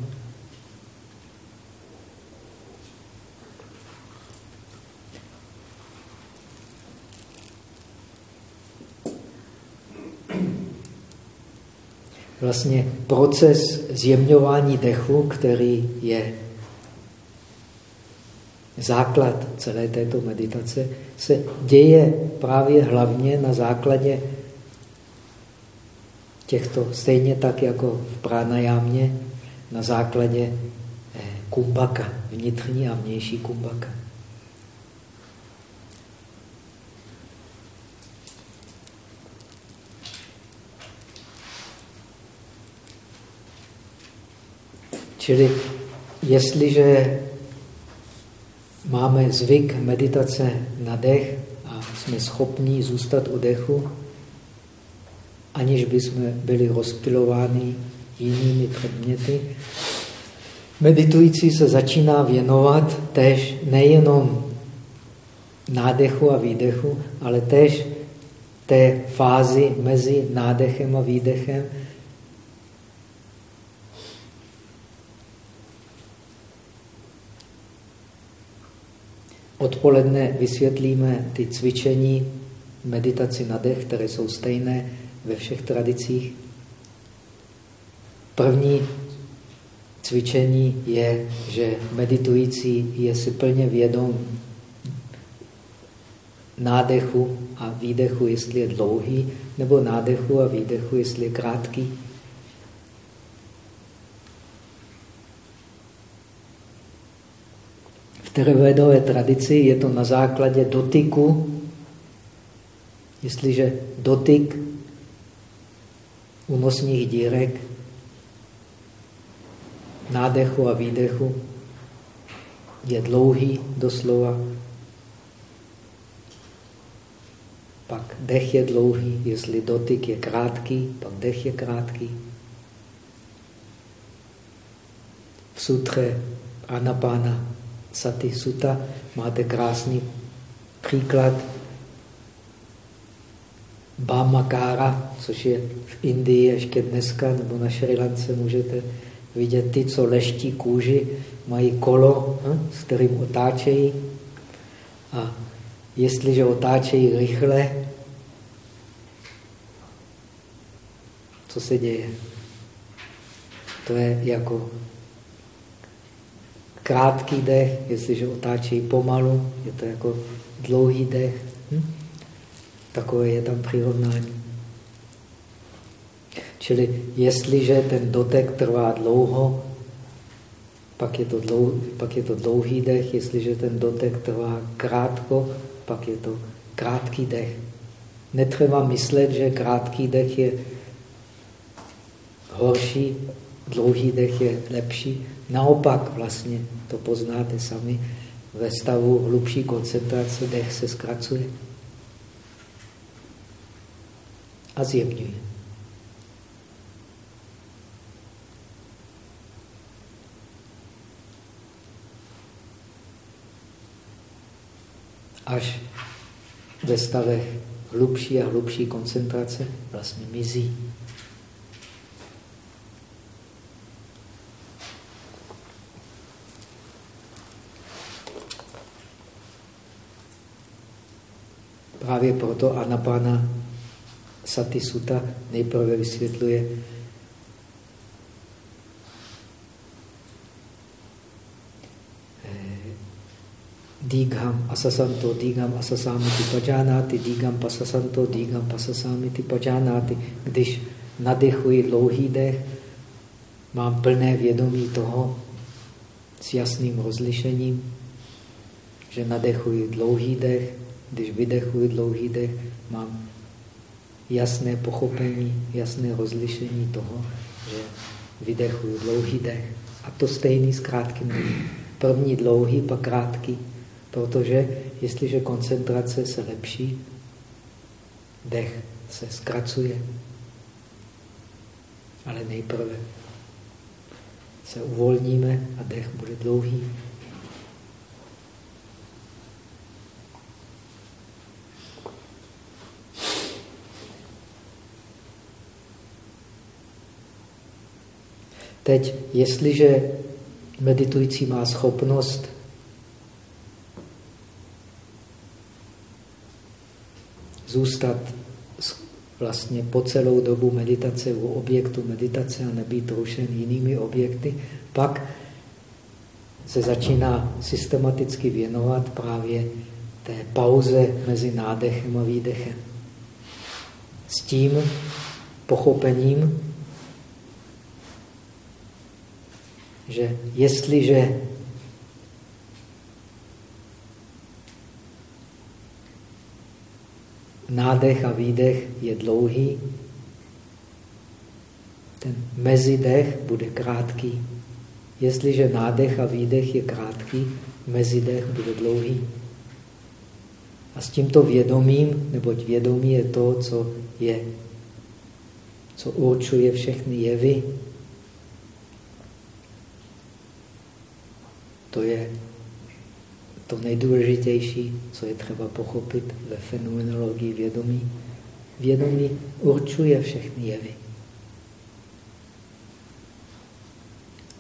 vlastně proces zjemňování dechu, který je základ celé této meditace, se děje právě hlavně na základě těchto, stejně tak jako v pránajámě, na základě eh, kumbaka, vnitřní a vnější kumbaka. Čili jestliže máme zvyk meditace na dech a jsme schopni zůstat u dechu, aniž bychom byli rozpilováni jinými předměty. Meditující se začíná věnovat tež nejenom nádechu a výdechu, ale tež té fázi mezi nádechem a výdechem, Odpoledne vysvětlíme ty cvičení meditaci na dech, které jsou stejné ve všech tradicích. První cvičení je, že meditující je si plně vědom nádechu a výdechu, jestli je dlouhý, nebo nádechu a výdechu, jestli je krátký. Terevedové tradici je to na základě dotyku. Jestliže dotyk unosních dírek, nádechu a výdechu je dlouhý doslova, pak dech je dlouhý, jestli dotyk je krátký, pak dech je krátký. V sutře Anapána Sati Sutta máte krásný příklad Bhamakara, což je v Indii ještě dneska, nebo na Šrilance můžete vidět ty, co leští kůži, mají kolo, hm, s kterým otáčejí. A jestliže otáčejí rychle, co se děje? To je jako krátký dech, jestliže otáčí pomalu, je to jako dlouhý dech. Hm? Takové je tam přirovnání. Čili jestliže ten dotek trvá dlouho, pak je, to dlouhý, pak je to dlouhý dech, jestliže ten dotek trvá krátko, pak je to krátký dech. Netřeba myslet, že krátký dech je horší, dlouhý dech je lepší. Naopak vlastně to poznáte sami, ve stavu hlubší koncentrace dech se zkracuje a zjemňuje. až ve stavech hlubší a hlubší koncentrace vlastně mizí. Právě proto Anapana Sati Sutta nejprve vysvětluje Dígham asasanto, dígham asasamiti pajánáty, dígham pasasanto, dígham pasasamiti pajánáty. Když nadechuji dlouhý dech, mám plné vědomí toho s jasným rozlišením, že nadechuji dlouhý dech, když vydechuji dlouhý dech, mám jasné pochopení, jasné rozlišení toho, že vydechuji dlouhý dech. A to stejný s krátkým dechem. První dlouhý, pak krátký. Protože jestliže koncentrace se lepší, dech se zkracuje. Ale nejprve se uvolníme a dech bude dlouhý. Teď, jestliže meditující má schopnost zůstat vlastně po celou dobu meditace u objektu meditace a nebýt rušen jinými objekty, pak se začíná systematicky věnovat právě té pauze mezi nádechem a výdechem. S tím pochopením, že jestliže nádech a výdech je dlouhý, ten mezidech bude krátký. Jestliže nádech a výdech je krátký, mezidech bude dlouhý. A s tímto vědomím, neboť vědomí je to, co je, co určuje všechny jevy, to je to nejdůležitější, co je třeba pochopit ve fenomenologii vědomí. Vědomí určuje všechny jevy.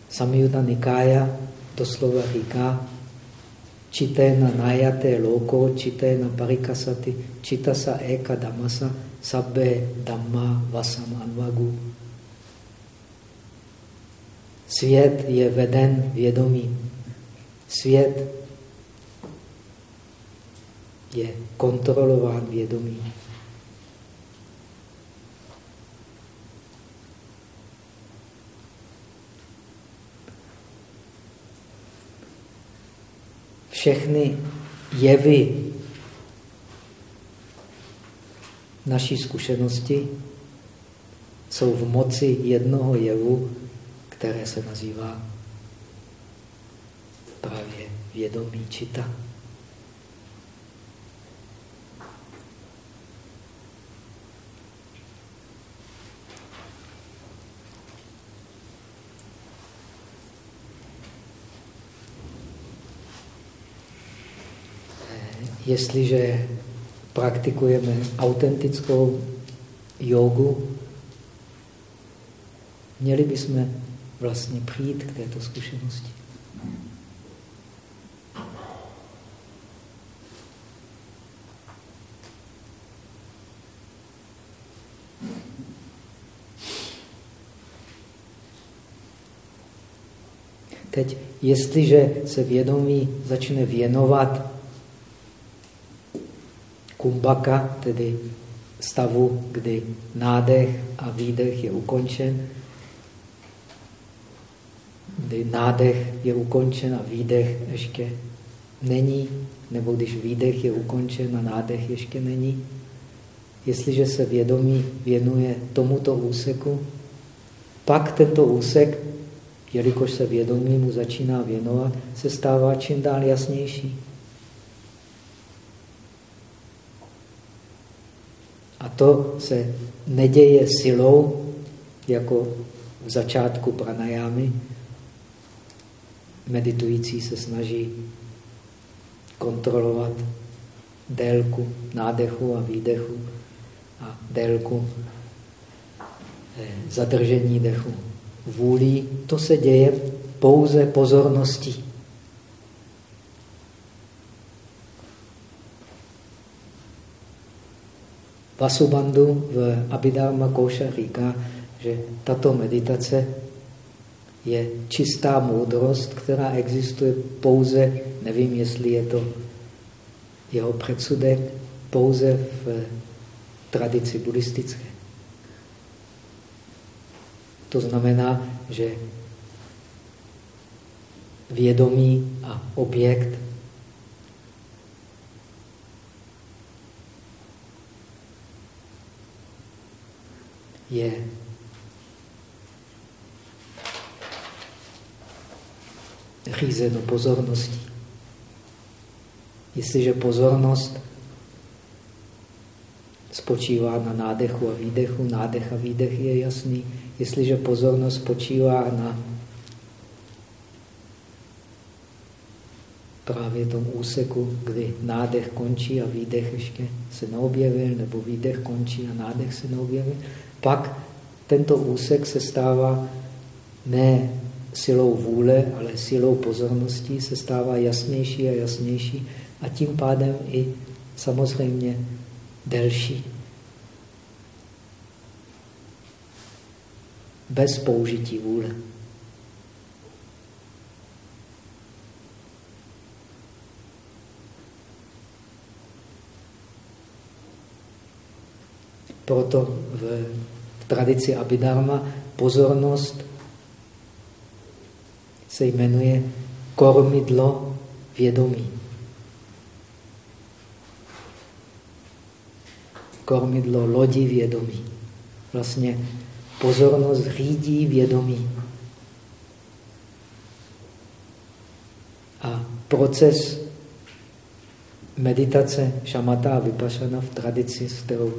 Samyuta Nikája doslova říká, čité na najaté loko, čité na parikasati, čitasa eka damasa, sabbe dhamma vasam anvagu. Svět je veden vědomím. Svět je kontrolován vědomí. Všechny jevy naší zkušenosti jsou v moci jednoho jevu, které se nazývá právě vědomí čita. jestliže praktikujeme autentickou jogu, měli bychom vlastně přijít k této zkušenosti. Teď, jestliže se vědomí začne věnovat kumbaka, tedy stavu, kdy nádech a výdech je ukončen, kdy nádech je ukončen a výdech ještě není, nebo když výdech je ukončen a nádech ještě není. Jestliže se vědomí věnuje tomuto úseku, pak tento úsek, jelikož se vědomí mu začíná věnovat, se stává čím dál jasnější. A to se neděje silou, jako v začátku pranajámy. Meditující se snaží kontrolovat délku nádechu a výdechu a délku eh, zadržení dechu. Vůlí to se děje pouze pozorností. Vasubandhu v Abhidharma Koša říká, že tato meditace je čistá moudrost, která existuje pouze, nevím, jestli je to jeho předsudek, pouze v tradici buddhistické. To znamená, že vědomí a objekt je řízeno pozorností. Jestliže pozornost spočívá na nádechu a výdechu, nádech a výdech je jasný. Jestliže pozornost spočívá na právě tom úseku, kdy nádech končí a výdech ještě se neobjevil, nebo výdech končí a nádech se neobjevil, pak tento úsek se stává ne silou vůle, ale silou pozornosti, se stává jasnější a jasnější a tím pádem i samozřejmě delší. Bez použití vůle. Proto v, tradici Abhidharma pozornost se jmenuje kormidlo vědomí. Kormidlo lodi vědomí. Vlastně pozornost řídí vědomí. A proces meditace šamata a vypašana v tradici, s kterou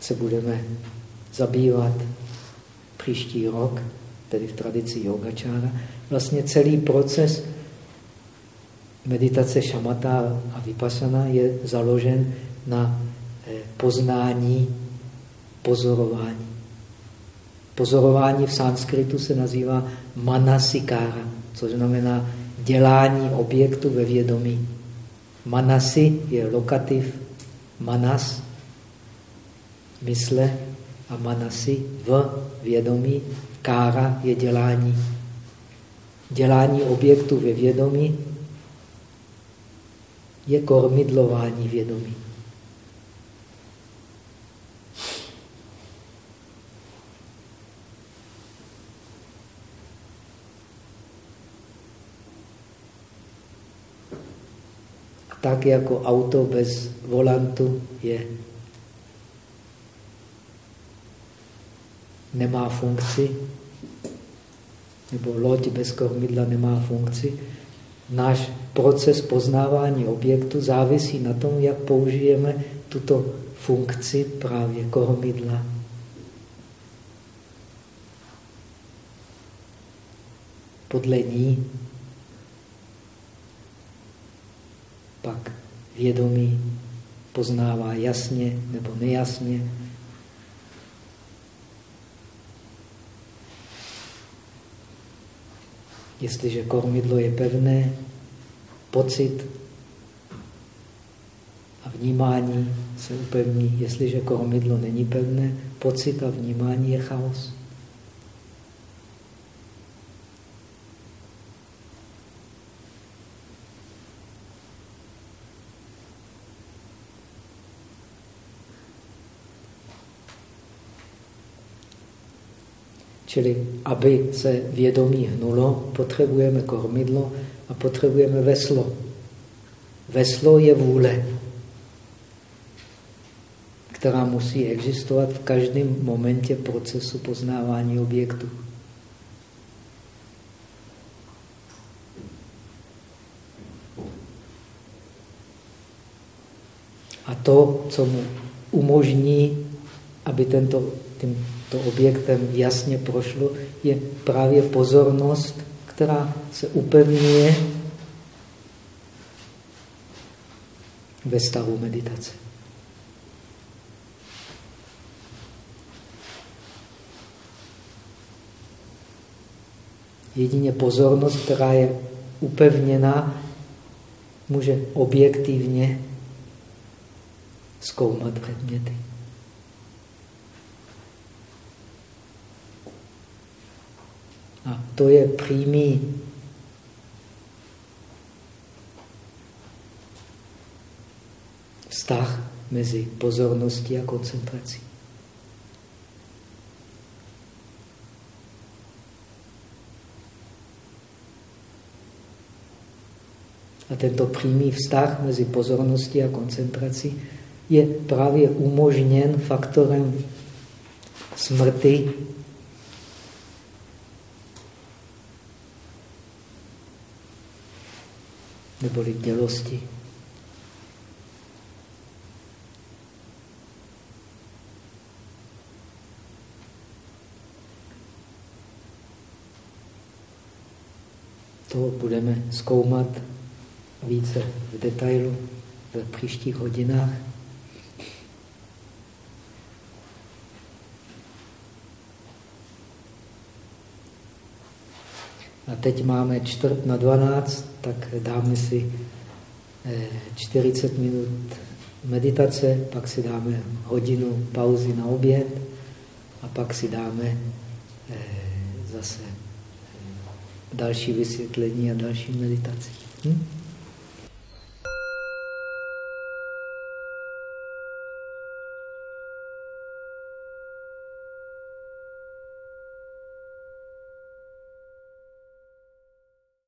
se budeme zabývat příští rok, tedy v tradici yogačára, vlastně celý proces meditace šamata a vypasana je založen na poznání, pozorování. Pozorování v sanskritu se nazývá manasikára, což znamená dělání objektu ve vědomí. Manasi je lokativ, manas mysle a manasy v vědomí. Kára je dělání. Dělání objektu ve vědomí je kormidlování vědomí. Tak jako auto bez volantu je nemá funkci, nebo loď bez kormidla nemá funkci, náš proces poznávání objektu závisí na tom, jak použijeme tuto funkci právě kormidla. Podle ní pak vědomí poznává jasně nebo nejasně, Jestliže kormidlo je pevné, pocit a vnímání se upevní. Jestliže kormidlo není pevné, pocit a vnímání je chaos. Čili aby se vědomí hnulo, potřebujeme kormidlo a potřebujeme veslo. Veslo je vůle, která musí existovat v každém momentě procesu poznávání objektu. A to, co mu umožní, aby tento, tímto objektem jasně prošlo, je právě pozornost, která se upevňuje ve stavu meditace. Jedině pozornost, která je upevněná, může objektivně zkoumat předměty. A to je přímý vztah mezi pozorností a koncentrací. A tento přímý vztah mezi pozorností a koncentrací je právě umožněn faktorem smrti neboli dělosti. To budeme zkoumat více v detailu v příštích hodinách. A teď máme čtvrt na 12, tak dáme si 40 eh, minut meditace, pak si dáme hodinu pauzy na oběd a pak si dáme eh, zase další vysvětlení a další meditaci. Hm?